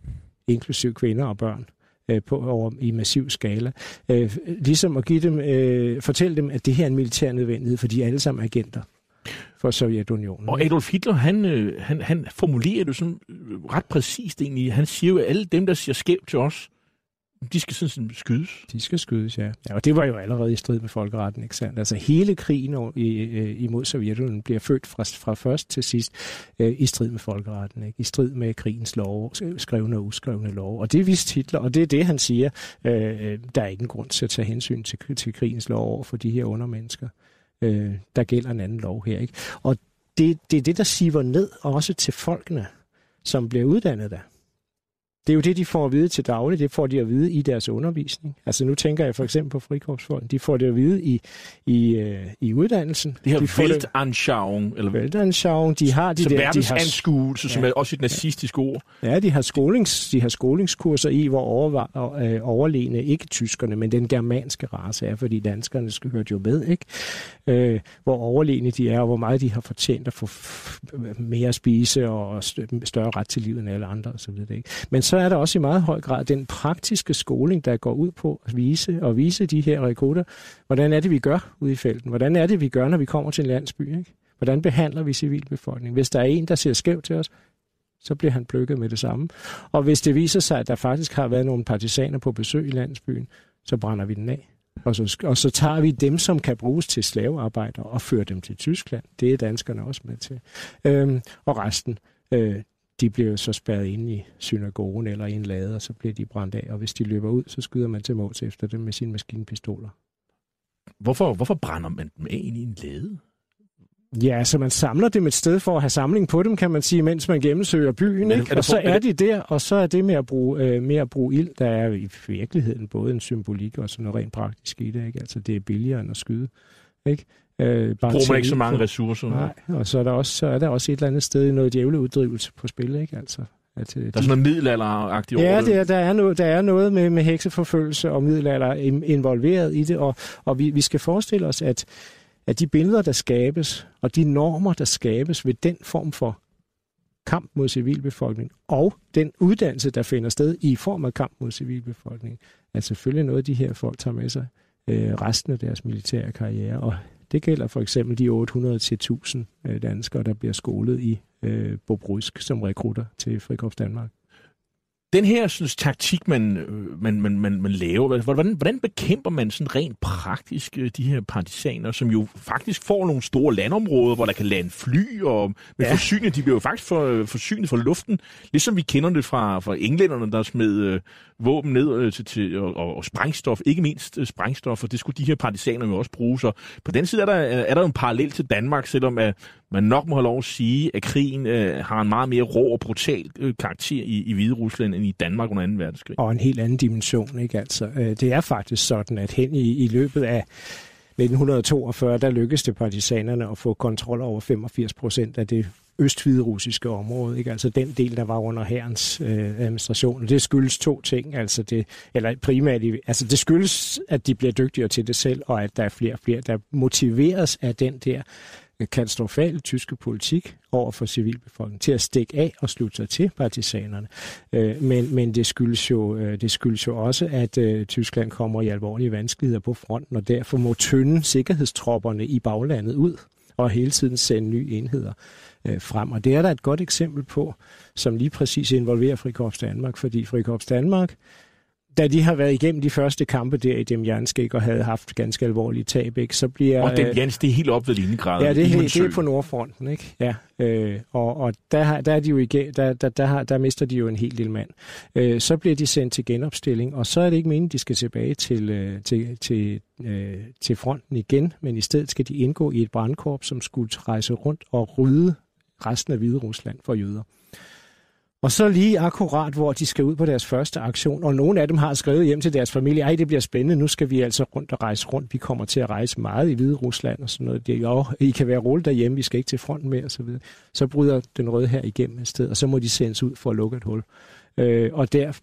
inklusive kvinder og børn øh, på, over, i massiv skala. Øh, ligesom at give dem, øh, fortælle dem, at det her er en militær nødvendighed, for de er alle sammen agenter for Sovjetunionen. Og Adolf Hitler, han, øh, han, han formulerer det sådan øh, ret præcist egentlig. Han siger jo, at alle dem, der siger skævt til os, de skal sådan skydes? De skal skydes, ja. ja. Og det var jo allerede i strid med folkeretten, ikke sandt? Altså hele krigen imod Sovjetunionen bliver født fra, fra først til sidst øh, i strid med folkeretten, ikke? I strid med krigens lov, skrevne og uskrevne lov. Og det vidste Hitler, og det er det, han siger. Øh, der er ikke en grund til at tage hensyn til, til krigens lov over for de her undermennesker. Øh, der gælder en anden lov her, ikke? Og det, det er det, der siver ned også til folkene, som bliver uddannet der. Det er jo det, de får at vide til daglig. Det får de at vide i deres undervisning. Altså nu tænker jeg for eksempel på frikorpsfolk. De får det at vide i, i, øh, i uddannelsen. Det her de Weltanschauung. Eller... Weltanschauung. De har de som der... verdensanskuelse, ja. som er også et nazistisk ord. Ja, de har, skolings, de har skolingskurser i, hvor over, øh, overlegne ikke tyskerne, men den germanske race er, fordi danskerne skal høre jo med, ikke? Øh, hvor overlegne de er, og hvor meget de har fortjent at få mere at spise og større ret til livet end alle andre osv. Ikke? Men så er der også i meget høj grad den praktiske skoling, der går ud på at vise og vise de her rekrutter, hvordan er det, vi gør ude i felten? Hvordan er det, vi gør, når vi kommer til en landsby? Ikke? Hvordan behandler vi civilbefolkningen? Hvis der er en, der ser skævt til os, så bliver han plukket med det samme. Og hvis det viser sig, at der faktisk har været nogle partisaner på besøg i landsbyen, så brænder vi den af. Og så, og så tager vi dem, som kan bruges til slavearbejder, og fører dem til Tyskland. Det er danskerne også med til. Øhm, og resten, øh, de bliver så spærret ind i synagogen eller i en lade, og så bliver de brændt af. Og hvis de løber ud, så skyder man til måls efter dem med sine maskinpistoler. Hvorfor, hvorfor brænder man dem af ind i en lade? Ja, så man samler dem et sted for at have samling på dem, kan man sige, mens man gennemsøger byen. Ikke? Er og så er de der, og så er det med at bruge, øh, med at bruge ild, der er i virkeligheden både en symbolik og sådan noget rent praktisk i det. Ikke? Altså det er billigere end at skyde. Ikke? Øh, bare Bruger man ikke så mange ressourcer? Nej, og så er, der også, så er der også et eller andet sted noget djævleuddrivelse på spil, ikke? Altså, At, øh, Der er sådan noget middelalderagtigt Ja, over det er, der, er noget, der er noget med, med hekseforfølgelse og middelalder in- involveret i det, og, og vi, vi skal forestille os, at, at de billeder, der skabes, og de normer, der skabes ved den form for kamp mod civilbefolkningen, og den uddannelse, der finder sted i form af kamp mod civilbefolkningen, er selvfølgelig noget, de her folk tager med sig øh, resten af deres militære karriere. Og det gælder for eksempel de 800-1000 øh, danskere, der bliver skolet i øh, Bobrusk som rekrutter til Frikorps Danmark. Den her synes, taktik, man, øh, man, man, man, man laver, hvordan, hvordan bekæmper man sådan rent praktisk øh, de her partisaner, som jo faktisk får nogle store landområder, hvor der kan lande fly, og med ja. forsyning, de bliver jo faktisk for, forsynet fra luften, ligesom vi kender det fra, fra englænderne, der smed øh, våben ned øh, til, til, og, og, og sprængstof, ikke mindst øh, sprængstof, og det skulle de her partisaner jo også bruge. Så på den side er der, er der jo en parallel til Danmark, selvom at man nok må have lov at sige, at krigen øh, har en meget mere rå og brutal øh, karakter i, i Hvide Rusland end i Danmark under 2. verdenskrig. Og en helt anden dimension, ikke altså. Øh, det er faktisk sådan, at hen i, i løbet af 1942, der lykkedes det partisanerne at få kontrol over 85 procent af det øst-hviderussiske område, ikke? altså den del, der var under herrens øh, administration. Og det skyldes to ting, altså det, eller primært, altså det skyldes, at de bliver dygtigere til det selv, og at der er flere og flere, der motiveres af den der katastrofale tyske politik over for civilbefolkningen til at stikke af og slutte sig til partisanerne. Øh, men, men det, skyldes jo, øh, det skyldes jo også, at øh, Tyskland kommer i alvorlige vanskeligheder på fronten, og derfor må tynde sikkerhedstropperne i baglandet ud og hele tiden sende nye enheder øh, frem. Og det er der et godt eksempel på, som lige præcis involverer Frikorps Danmark, fordi Frikorps Danmark da de har været igennem de første kampe der i Demjansk og havde haft ganske alvorlige tab, ikke, så bliver... Og Demjansk, det er helt op ved linjegraden. Ja, det er, det er på Nordfronten, ikke? Ja, øh, og, og der, har, der, er de jo igen, der, der, der, har, der mister de jo en hel lille mand. Øh, så bliver de sendt til genopstilling, og så er det ikke meningen, de skal tilbage til, øh, til, til, øh, til fronten igen, men i stedet skal de indgå i et brandkorp, som skulle rejse rundt og rydde resten af Hvide Rusland for jøder. Og så lige akkurat, hvor de skal ud på deres første aktion, og nogle af dem har skrevet hjem til deres familie, ej, det bliver spændende, nu skal vi altså rundt og rejse rundt, vi kommer til at rejse meget i Hvide Rusland og sådan noget. Det, jo, I kan være roligt derhjemme, vi skal ikke til fronten mere, og så videre. Så bryder den røde her igennem et sted, og så må de sendes ud for at lukke et hul. Øh, og der,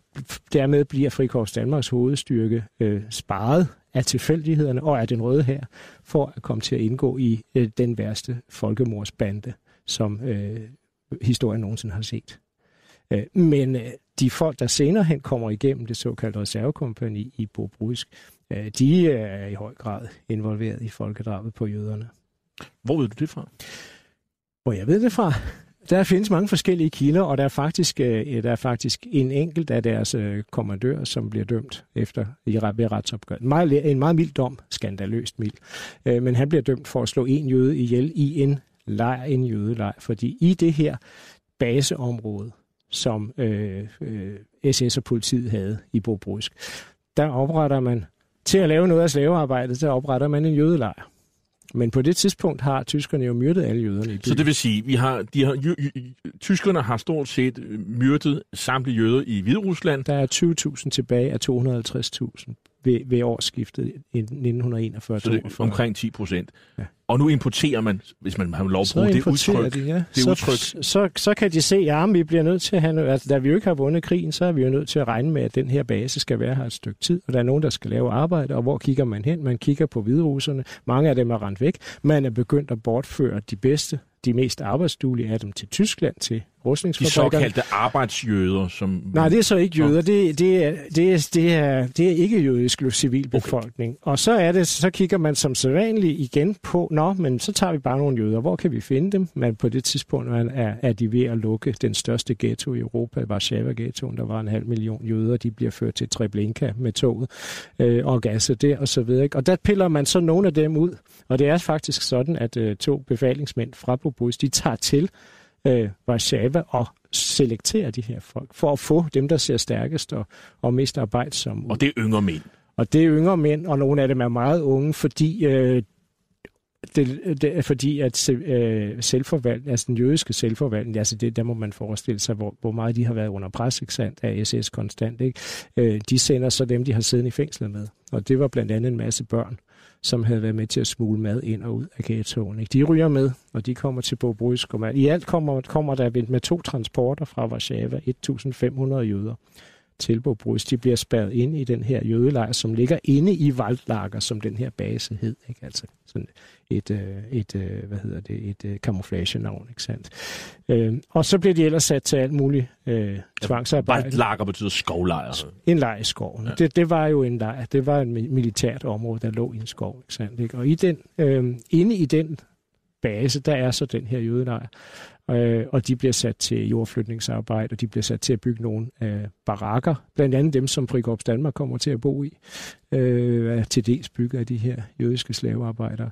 dermed bliver Frikorps Danmarks hovedstyrke øh, sparet af tilfældighederne og af den røde her, for at komme til at indgå i øh, den værste folkemordsbande, som øh, historien nogensinde har set. Øh, men øh, de folk, der senere hen kommer igennem det såkaldte reservekompani i Bobruisk, øh, de er i høj grad involveret i folkedrabet på jøderne. Hvor ved du det fra? Hvor jeg ved det fra? Der findes mange forskellige kilder, og der er faktisk, der er faktisk en enkelt af deres kommandører, som bliver dømt efter i retsopgøret. En meget, en meget mild dom, skandaløst mild. Men han bliver dømt for at slå en jøde ihjel i en lejr, en jødelejr, fordi i det her baseområde, som øh, øh, SS og politiet havde i Bobrusk. Der opretter man, til at lave noget af slavearbejdet, der opretter man en jødelejr. Men på det tidspunkt har tyskerne jo myrdet alle jøderne i byen. Så det vil sige, vi har, de har, jø, tyskerne har stort set myrdet samtlige jøder i Hviderusland. Der er 20.000 tilbage af 250.000 ved, ved årsskiftet i 1941. Så det er omkring 10 procent. Ja. Og nu importerer man, hvis man har lov at bruge det udtryk. De, ja. det så, udtryk. Så, så, så kan de se, at ja, vi bliver nødt til at have altså, da vi jo ikke har vundet krigen, så er vi jo nødt til at regne med, at den her base skal være her et stykke tid, og der er nogen, der skal lave arbejde, og hvor kigger man hen? Man kigger på hvideruserne. Mange af dem er rendt væk. Man er begyndt at bortføre de bedste de mest arbejdsduelige af dem til Tyskland, til rustningsfabrikkerne. De såkaldte arbejdsjøder, som... Nej, det er så ikke jøder. Det, det, er, det, er, det, er, det er ikke jødisk civilbefolkning. Okay. Og så er det, så kigger man som sædvanligt igen på, nå, men så tager vi bare nogle jøder. Hvor kan vi finde dem? Men på det tidspunkt er, er de ved at lukke den største ghetto i Europa, Warszawa-ghettoen. Der var en halv million jøder, de bliver ført til Treblinka med toget øh, og gasset der og så videre. Og der piller man så nogle af dem ud. Og det er faktisk sådan, at øh, to befalingsmænd fra Bobus, de tager til øh, Warszawa og selekterer de her folk, for at få dem, der ser stærkest og, og mest arbejdsomme Og det er yngre mænd. Og det er yngre mænd, og nogle af dem er meget unge, fordi øh, det, det er fordi, at øh, selvforvaltning, altså den jødiske selvforvaltning, altså det, der må man forestille sig, hvor, hvor meget de har været under pres, ikke sandt, af SS konstant, ikke? Øh, de sender så dem, de har siddet i fængslet med. Og det var blandt andet en masse børn, som havde været med til at smule mad ind og ud af ghettoen. Ikke? De ryger med, og de kommer til Bobrysk. I alt kommer, kommer der med to transporter fra Warszawa, 1.500 jøder til Bobruisk. De bliver spærret ind i den her jødelejr, som ligger inde i Waldlager, som den her base hed. Ikke? Altså sådan et, øh, et, øh, hvad hedder det, et øh, camouflage-navn, ikke sandt? Øh, og så bliver de ellers sat til alt muligt øh, tvangsarbejde. Waldlager betyder skovlejr. En lejr i skoven. Ja. Det, det var jo en lejr. Det var en militært område, der lå i en skov, ikke sandt? Ikke? Og i den, øh, inde i den base, der er så den her jødelejr øh, og de bliver sat til jordflytningsarbejde, og de bliver sat til at bygge nogle øh, barakker, blandt andet dem, som Frikorps Danmark kommer til at bo i, øh, er til dels bygget af de her jødiske slavearbejdere.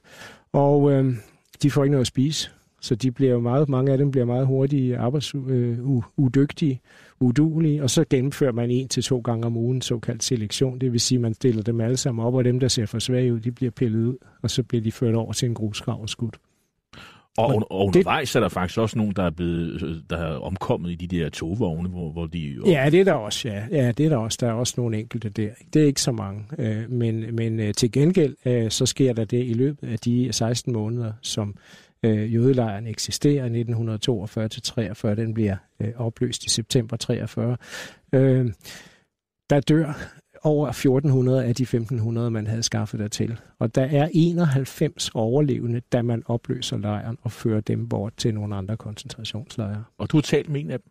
Og øh, de får ikke noget at spise, så de bliver jo meget, mange af dem bliver meget hurtige, arbejdsudygtige, øh, udulige, og så gennemfører man en til to gange om ugen såkaldt selektion. Det vil sige, at man stiller dem alle sammen op, og dem, der ser for svage ud, de bliver pillet ud, og så bliver de ført over til en grusgrav og skudt. Og, og, og undervejs det, er der faktisk også nogen, der er, blevet, der er omkommet i de der togvogne, hvor, hvor de... Jo... Ja, det er der også, ja. ja. det er der også. Der er også nogle enkelte der. Det er ikke så mange. Øh, men, men øh, til gengæld, øh, så sker der det i løbet af de 16 måneder, som jødelejren eksisterer 1942-43. Den bliver opløst i september 43. Der dør over 1400 af de 1500, man havde skaffet der til. Og der er 91 overlevende, da man opløser lejren og fører dem bort til nogle andre koncentrationslejre. Og du har talt med en af dem?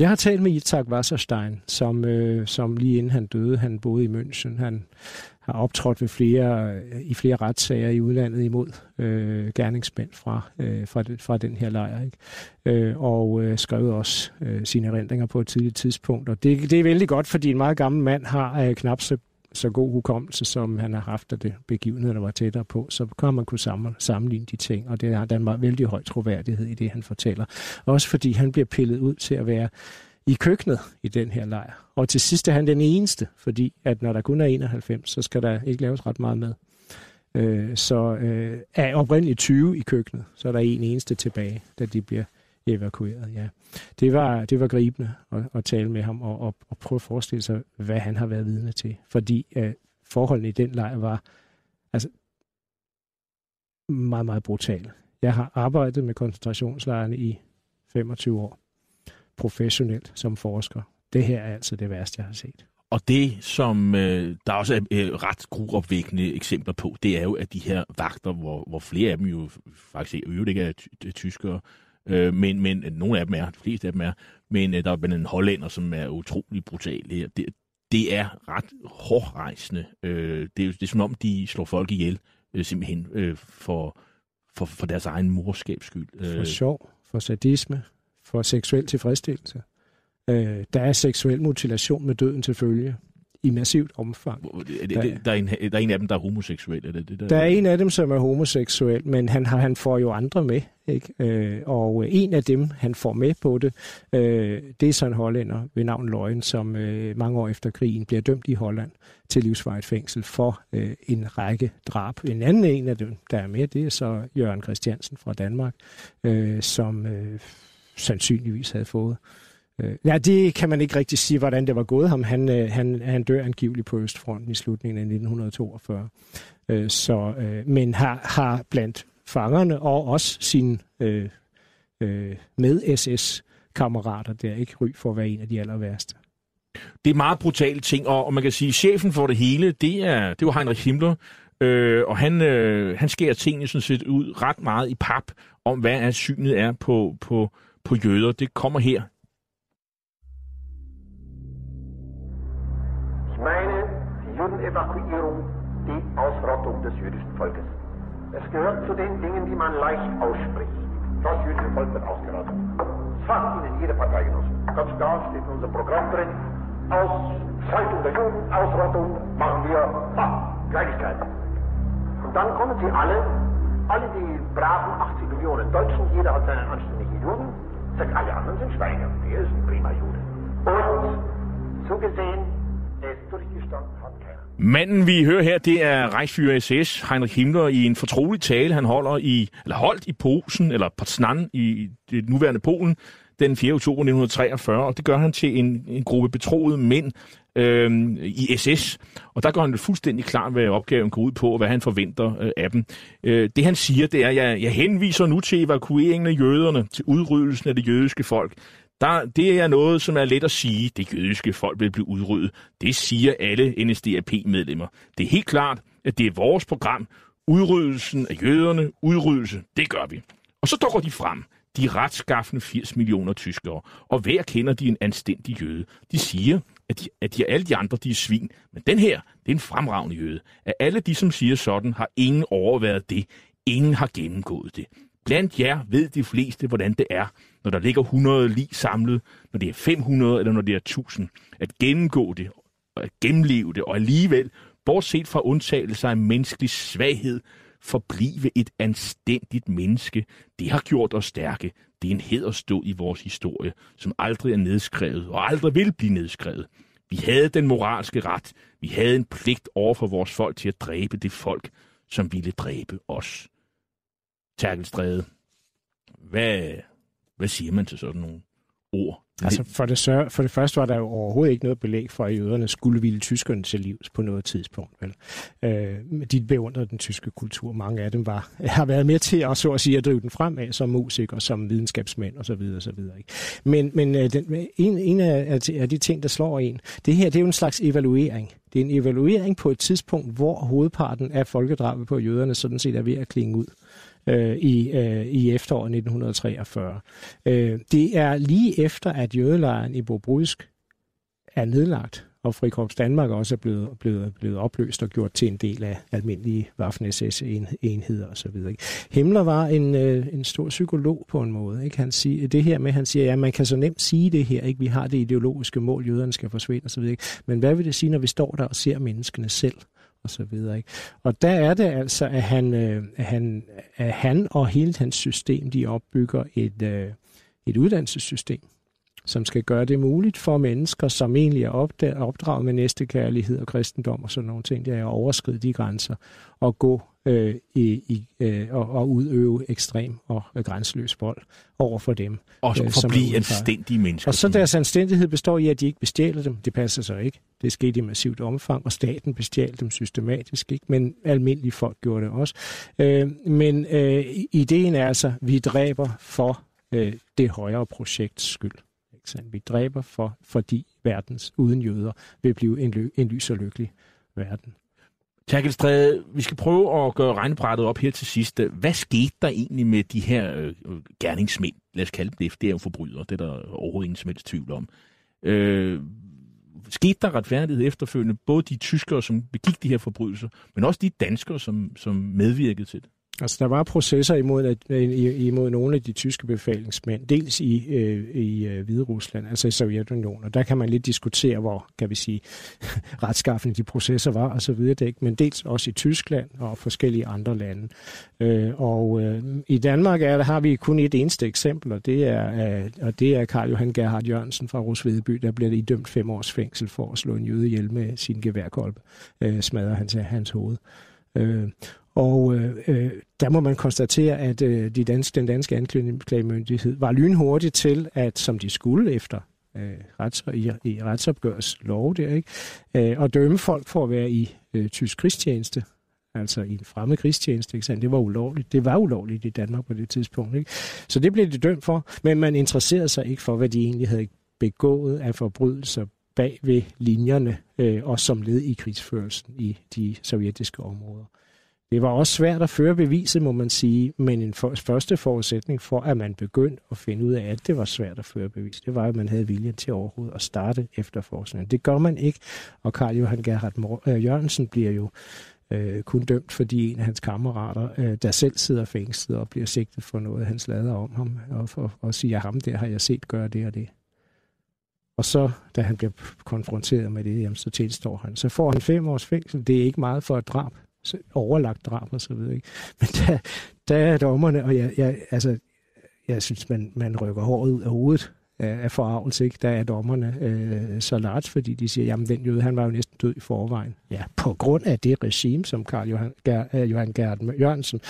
Jeg har talt med Itzhak Wasserstein, som, øh, som lige inden han døde, han boede i München. Han har optrådt ved flere, øh, i flere retssager i udlandet imod øh, gerningsmænd fra, øh, fra, den, fra den her lejr. Ikke? Øh, og øh, skrevet også øh, sine erindringer på et tidligt tidspunkt. Og det, det er vældig godt, fordi en meget gammel mand har øh, knap så så god hukommelse, som han har haft af det begivenhed, der var tættere på, så kan man kunne sammenligne de ting, og det har der en meget vældig høj troværdighed i det, han fortæller. Også fordi han bliver pillet ud til at være i køkkenet i den her lejr. Og til sidst er han den eneste, fordi at når der kun er 91, så skal der ikke laves ret meget med. Øh, så øh, er oprindeligt 20 i køkkenet, så er der en eneste tilbage, da de bliver evakueret. Ja. Det, var, det var gribende at, at tale med ham og, og, og prøve at forestille sig, hvad han har været vidne til. Fordi øh, forholdene i den lejr var altså, meget, meget brutale. Jeg har arbejdet med koncentrationslejrene i 25 år professionelt som forsker. Det her er altså det værste, jeg har set. Og det, som øh, der også er øh, ret gruopvækkende eksempler på, det er jo, at de her vagter, hvor, hvor flere af dem jo faktisk øvrigt ikke er ty- tyskere, øh, men, men nogle af dem er, de fleste af dem er, men øh, der er blandt en hollænder, som er utrolig brutal her. Det, det er ret hårdrejsende. Øh, det, er, det er som om, de slår folk ihjel, øh, simpelthen øh, for, for, for deres egen morskabs skyld. Øh, for sjov, for sadisme, for seksuel tilfredsstillelse. Øh, der er seksuel mutilation med døden til følge i massivt omfang. Er det, der, der, er en, der er en af dem, der er homoseksuel? Er det, det der, der er en af dem, som er homoseksuel, men han, har, han får jo andre med. Ikke? Øh, og en af dem, han får med på det, øh, det er så en hollænder ved navn Løgen, som øh, mange år efter krigen bliver dømt i Holland til livsvarigt fængsel for øh, en række drab. En anden en af dem, der er med, det er så Jørgen Christiansen fra Danmark, øh, som øh, sandsynligvis havde fået. Øh, ja, det kan man ikke rigtig sige, hvordan det var gået ham. Han, øh, han, han dør angiveligt på Østfronten i slutningen af 1942. Øh, så, øh, men har, har blandt fangerne og også sine øh, øh, med-SS-kammerater der ikke ry for at være en af de aller værste. Det er meget brutale ting, og, og man kan sige, at chefen for det hele, det er, det var Heinrich Himmler, øh, og han, øh, han skærer tingene sådan set ud ret meget i pap om, hvad er synet er på, på, på jøder. Det kommer her. Ich meine die Judenevakuierung, die Ausrottung des jüdischen Volkes. Es gehört zu den Dingen, die man leicht ausspricht. Das jüdische Volk wird ausgerottet. Das sagt Ihnen jede Parteigenosse. Ganz klar steht in unserem Programm drin. Ausschaltung der Juden, Ausrottung machen wir ha, Kleinigkeit. Und dann kommen sie alle, alle die braven 80 Millionen Deutschen, jeder hat seinen anständigen Denn alle anderen sind Schweine. Der ist ein prima Jude. Und so gesehen, er ist durchgestartet. Manden, vi hører her, det er Reichsführer SS, Heinrich Himmler, i en fortrolig tale, han holder i, eller holdt i Posen, eller Potsdam i det nuværende Polen, den 4. oktober 1943, og det gør han til en, en gruppe betroede mænd øh, i SS. Og der gør han det fuldstændig klart, hvad opgaven går ud på, og hvad han forventer øh, af dem. Øh, det han siger, det er, at jeg, jeg henviser nu til evakueringen af jøderne, til udryddelsen af det jødiske folk. Der, det er noget, som er let at sige. Det jødiske folk vil blive udryddet. Det siger alle NSDAP-medlemmer. Det er helt klart, at det er vores program. Udryddelsen af jøderne, udryddelse, det gør vi. Og så dukker de frem de retskaffende 80 millioner tyskere, og hver kender de en anstændig jøde. De siger, at, de, at de, alle de andre de er svin, men den her, det er en fremragende jøde. At alle de, som siger sådan, har ingen overværet det. Ingen har gennemgået det. Blandt jer ved de fleste, hvordan det er, når der ligger 100 lig samlet, når det er 500 eller når det er 1000. At gennemgå det, og at gennemleve det, og alligevel, bortset fra undtagelser af menneskelig svaghed, forblive et anstændigt menneske. Det har gjort os stærke. Det er en hederstå i vores historie, som aldrig er nedskrevet og aldrig vil blive nedskrevet. Vi havde den moralske ret. Vi havde en pligt over for vores folk til at dræbe det folk, som ville dræbe os. Terkelstræde. Hvad, hvad siger man til sådan nogle ord? Altså for det, sør- for det første var der jo overhovedet ikke noget belæg for, at jøderne skulle ville tyskerne til livs på noget tidspunkt. Vel? Øh, de beundrede den tyske kultur. Mange af dem var, har været med til at, så at, sige, at drive den fremad som musikere, som videnskabsmænd osv. osv. Ikke? Men, men øh, den, en, en af, af de ting, der slår en, det her det er jo en slags evaluering. Det er en evaluering på et tidspunkt, hvor hovedparten af folkedrabet på jøderne sådan set er ved at klinge ud øh, i, øh, i efteråret 1943. Øh, det er lige efter, at jødelejren i Bobrusk er nedlagt, og Frikorps Danmark også er blevet, blevet, blevet opløst og gjort til en del af almindelige Waffen-SS-enheder osv. Himmler var en, øh, en stor psykolog på en måde. Ikke? Han siger, det her med, han siger, ja, man kan så nemt sige det her, ikke? vi har det ideologiske mål, jøderne skal forsvinde osv. Men hvad vil det sige, når vi står der og ser menneskene selv? Og så videre. Ikke? Og der er det altså, at han, øh, at han, at han og hele hans system, de opbygger et, øh, et uddannelsessystem, som skal gøre det muligt for mennesker, som egentlig er opdraget med næstekærlighed og kristendom og sådan nogle ting, der er overskridt overskride de grænser og gå øh, i, i, øh, og, og udøve ekstrem og øh, grænseløs vold over for dem. Og øh, forblive anstændige mennesker. Og så deres anstændighed består i, at de ikke bestjæler dem. Det passer så ikke. Det skete i massivt omfang, og staten bestjal dem systematisk, ikke? men almindelige folk gjorde det også. Øh, men øh, ideen er altså, at vi dræber for øh, det højere projekts skyld. Ikke Vi dræber for, fordi verdens uden jøder vil blive en, ly- en lys og lykkelig verden. Terkelstræde, vi skal prøve at gøre regnebrættet op her til sidst. Hvad skete der egentlig med de her øh, gerningsmænd? Lad os kalde dem det, det er jo forbrydere, det er der overhovedet ingen som helst tvivl om. Øh, skete der retfærdighed efterfølgende, både de tyskere, som begik de her forbrydelser, men også de danskere, som, som medvirkede til det? Altså, der var processer imod, at, øh, imod nogle af de tyske befalingsmænd, dels i, øh, i øh, Hvide Rusland, altså i Sovjetunionen, og der kan man lidt diskutere, hvor, kan vi sige, retskaffende de processer var, og så videre, ikke? men dels også i Tyskland og forskellige andre lande. Øh, og øh, i Danmark er, der har vi kun et eneste eksempel, og det er, øh, og det er Karl Johan Gerhard Jørgensen fra Rosvedeby, der bliver idømt fem års fængsel for at slå en jøde ihjel med sin geværkolbe, øh, smadrer han til hans hoved. Øh, og øh, øh, der må man konstatere, at øh, de danske, den danske anklagemyndighed var lynhurtig til, at som de skulle efter øh, rets, i, i retsopgørs lov der, ikke? Øh, og dømme folk for at være i øh, tysk krigstjeneste, altså i en fremmed krigstjeneste, ikke sandt? Det var ulovligt. Det var ulovligt i Danmark på det tidspunkt, ikke? Så det blev de dømt for, men man interesserede sig ikke for, hvad de egentlig havde begået af forbrydelser bag ved linjerne, øh, og som led i krigsførelsen i de sovjetiske områder. Det var også svært at føre beviset, må man sige, men en for, første forudsætning for, at man begyndte at finde ud af, at det var svært at føre bevis, det var, at man havde viljen til overhovedet at starte efterforskningen. Det gør man ikke, og Karl Johan Gerhard øh, Jørgensen bliver jo øh, kun dømt, fordi en af hans kammerater, øh, der selv sidder fængslet og bliver sigtet for noget, han slader om ham, og, for, og siger, ham der har jeg set gøre det og det. Og så, da han bliver konfronteret med det, jamen, så tilstår han. Så får han fem års fængsel. Det er ikke meget for et drab overlagt drab og så videre. Ikke? Men der, der er dommerne, og jeg, jeg, altså, jeg synes, man, man rykker håret ud af hovedet, af forarvelse, ikke? der er dommerne øh, så large, fordi de siger, jamen den jøde, han var jo næsten død i forvejen. Ja, på grund af det regime, som Karl Johan, Ger, øh, Johan Gerd Jørgensen,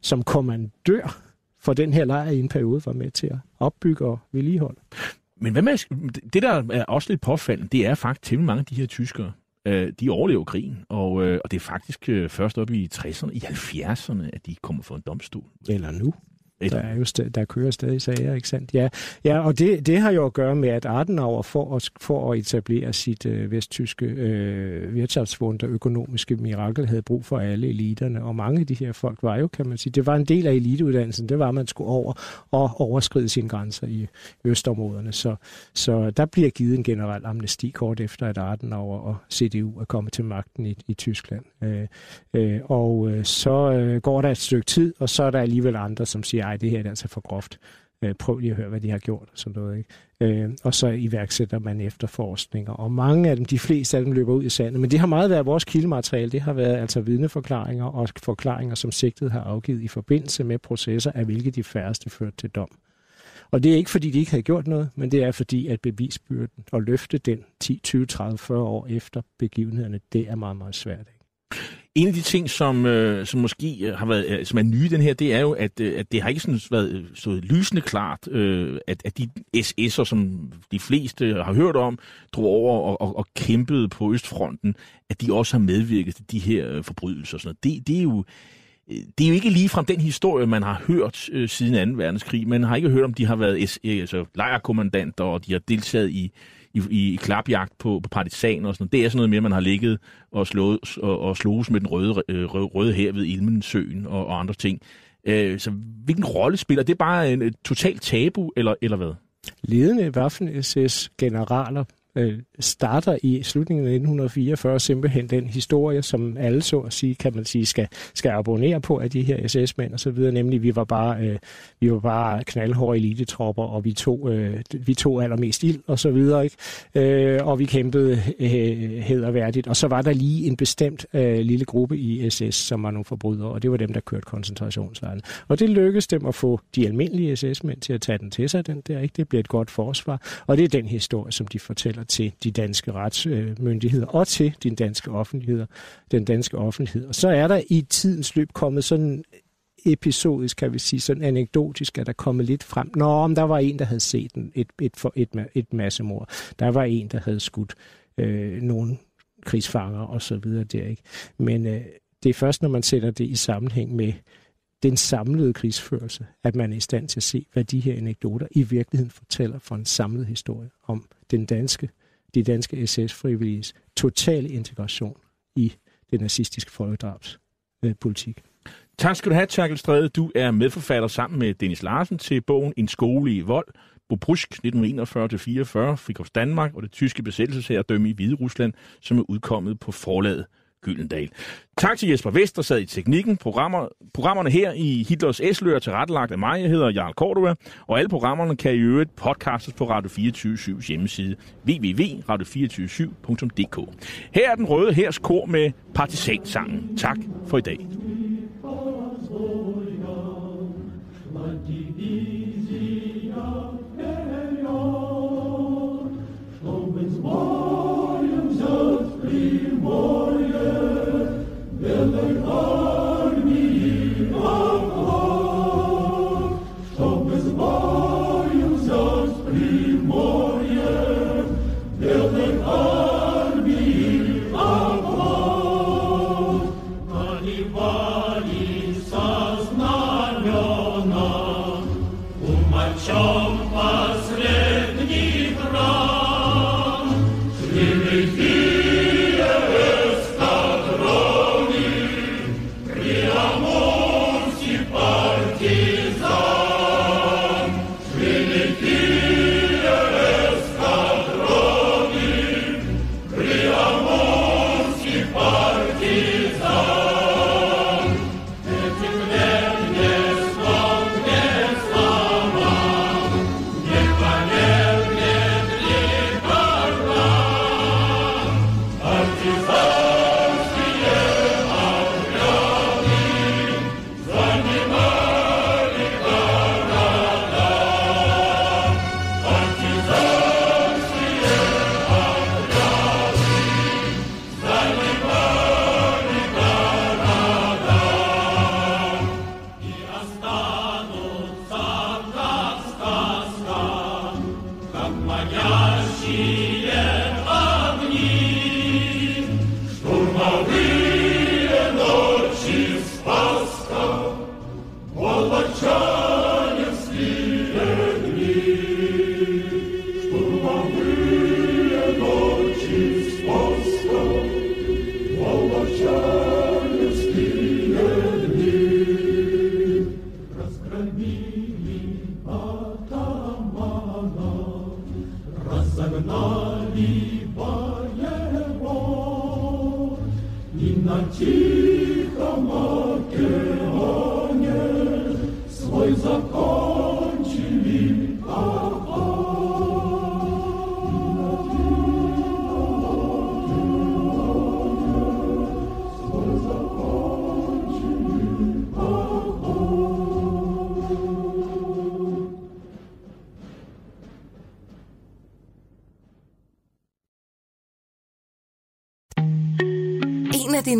som kommandør for den her lejr i en periode, var med til at opbygge og vedligeholde. Men hvad med, det, der er også lidt påfaldende, det er faktisk temmelig mange af de her tyskere, øh, de overlever krigen, og, øh, og det er faktisk øh, først op i 60'erne, i 70'erne, at de kommer for en domstol. Eller nu. Der, er jo st- der kører stadig sager, ikke sandt? Ja, ja og det, det har jo at gøre med, at Adenauer for at, for at etablere sit øh, vesttyske øh, der økonomiske mirakel, havde brug for alle eliterne. Og mange af de her folk var jo, kan man sige, det var en del af eliteuddannelsen, det var, at man skulle over og overskride sine grænser i østområderne. Så, så der bliver givet en generel amnesti kort efter, at Adenauer og CDU er kommet til magten i, i Tyskland. Øh, øh, og øh, så øh, går der et stykke tid, og så er der alligevel andre, som siger, nej, det her er altså for groft. Øh, prøv lige at høre, hvad de har gjort og sådan noget. Ikke? Øh, og så iværksætter man efterforskninger. Og mange af dem, de fleste af dem løber ud i sandet. Men det har meget været vores kildemateriale. Det har været altså vidneforklaringer og forklaringer, som sigtet har afgivet i forbindelse med processer, af hvilke de færreste ført til dom. Og det er ikke, fordi de ikke havde gjort noget, men det er fordi, at bevisbyrden og løfte den 10, 20, 30, 40 år efter begivenhederne, det er meget, meget svært. Ikke? En af de ting, som, øh, som måske øh, har været, øh, som er nye i den her, det er jo, at, øh, at det har ikke sådan været øh, så lysende klart, øh, at, at de SS'er, som de fleste har hørt om, drog over og, og, og kæmpede på Østfronten, at de også har medvirket til de her øh, forbrydelser. Og sådan noget. Det, det er jo det er jo ikke lige den historie, man har hørt øh, siden 2. verdenskrig. Man har ikke hørt, om de har været altså, lejrkommandanter, og de har deltaget i, i, i klapjagt på, på partisaner og sådan noget. Det er sådan noget mere, man har ligget og, slået, og, og slås med den røde, øh, røde, røde her ved Ilmensøen og, og andre ting. Øh, så hvilken rolle spiller det? bare en et totalt tabu, eller, eller hvad? Ledende Waffen-SS-generaler øh, starter i slutningen af 1944 simpelthen den historie, som alle så at sige, kan man sige, skal, skal abonnere på af de her SS-mænd og så videre, nemlig vi var bare, øh, vi var bare knaldhårde elitetropper, og vi tog, øh, vi tog allermest ild og så videre, ikke? Øh, og vi kæmpede øh, hederværdigt, og så var der lige en bestemt øh, lille gruppe i SS, som var nogle forbrydere, og det var dem, der kørte koncentrationslejren. Og det lykkedes dem at få de almindelige SS-mænd til at tage den til sig, den der, ikke? Det blev et godt forsvar, og det er den historie, som de fortæller signaler til de danske retsmyndigheder og til den danske offentlighed, den danske offentlighed. Og så er der i tidens løb kommet sådan episodisk, kan vi sige, sådan anekdotisk, at der kommet lidt frem. Nå, om der var en, der havde set en, et, et, et, et, et massemord. Der var en, der havde skudt øh, nogle krigsfanger og så videre der, ikke? Men øh, det er først, når man sætter det i sammenhæng med den samlede krigsførelse, at man er i stand til at se, hvad de her anekdoter i virkeligheden fortæller for en samlet historie om den danske, de danske SS-frivilliges totale integration i den nazistiske folkedrabspolitik. Øh, tak skal du have, Tjerkel Strede. Du er medforfatter sammen med Dennis Larsen til bogen En skole i vold, Bobrusk 1941-44, Frikorps Danmark og det tyske besættelsesherredømme i Hvide Rusland, som er udkommet på forlaget Gyldendal. Tak til Jesper Vest, der sad i teknikken. Programmer, programmerne her i Hitlers Æsler til rettelagt af mig. Jeg hedder Jarl Cordova, og alle programmerne kan i øvrigt podcastes på Radio 24 hjemmeside www.radio247.dk. Her er den røde hers kor med partisansangen. Tak for i dag.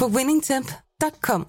på winningtemp.com.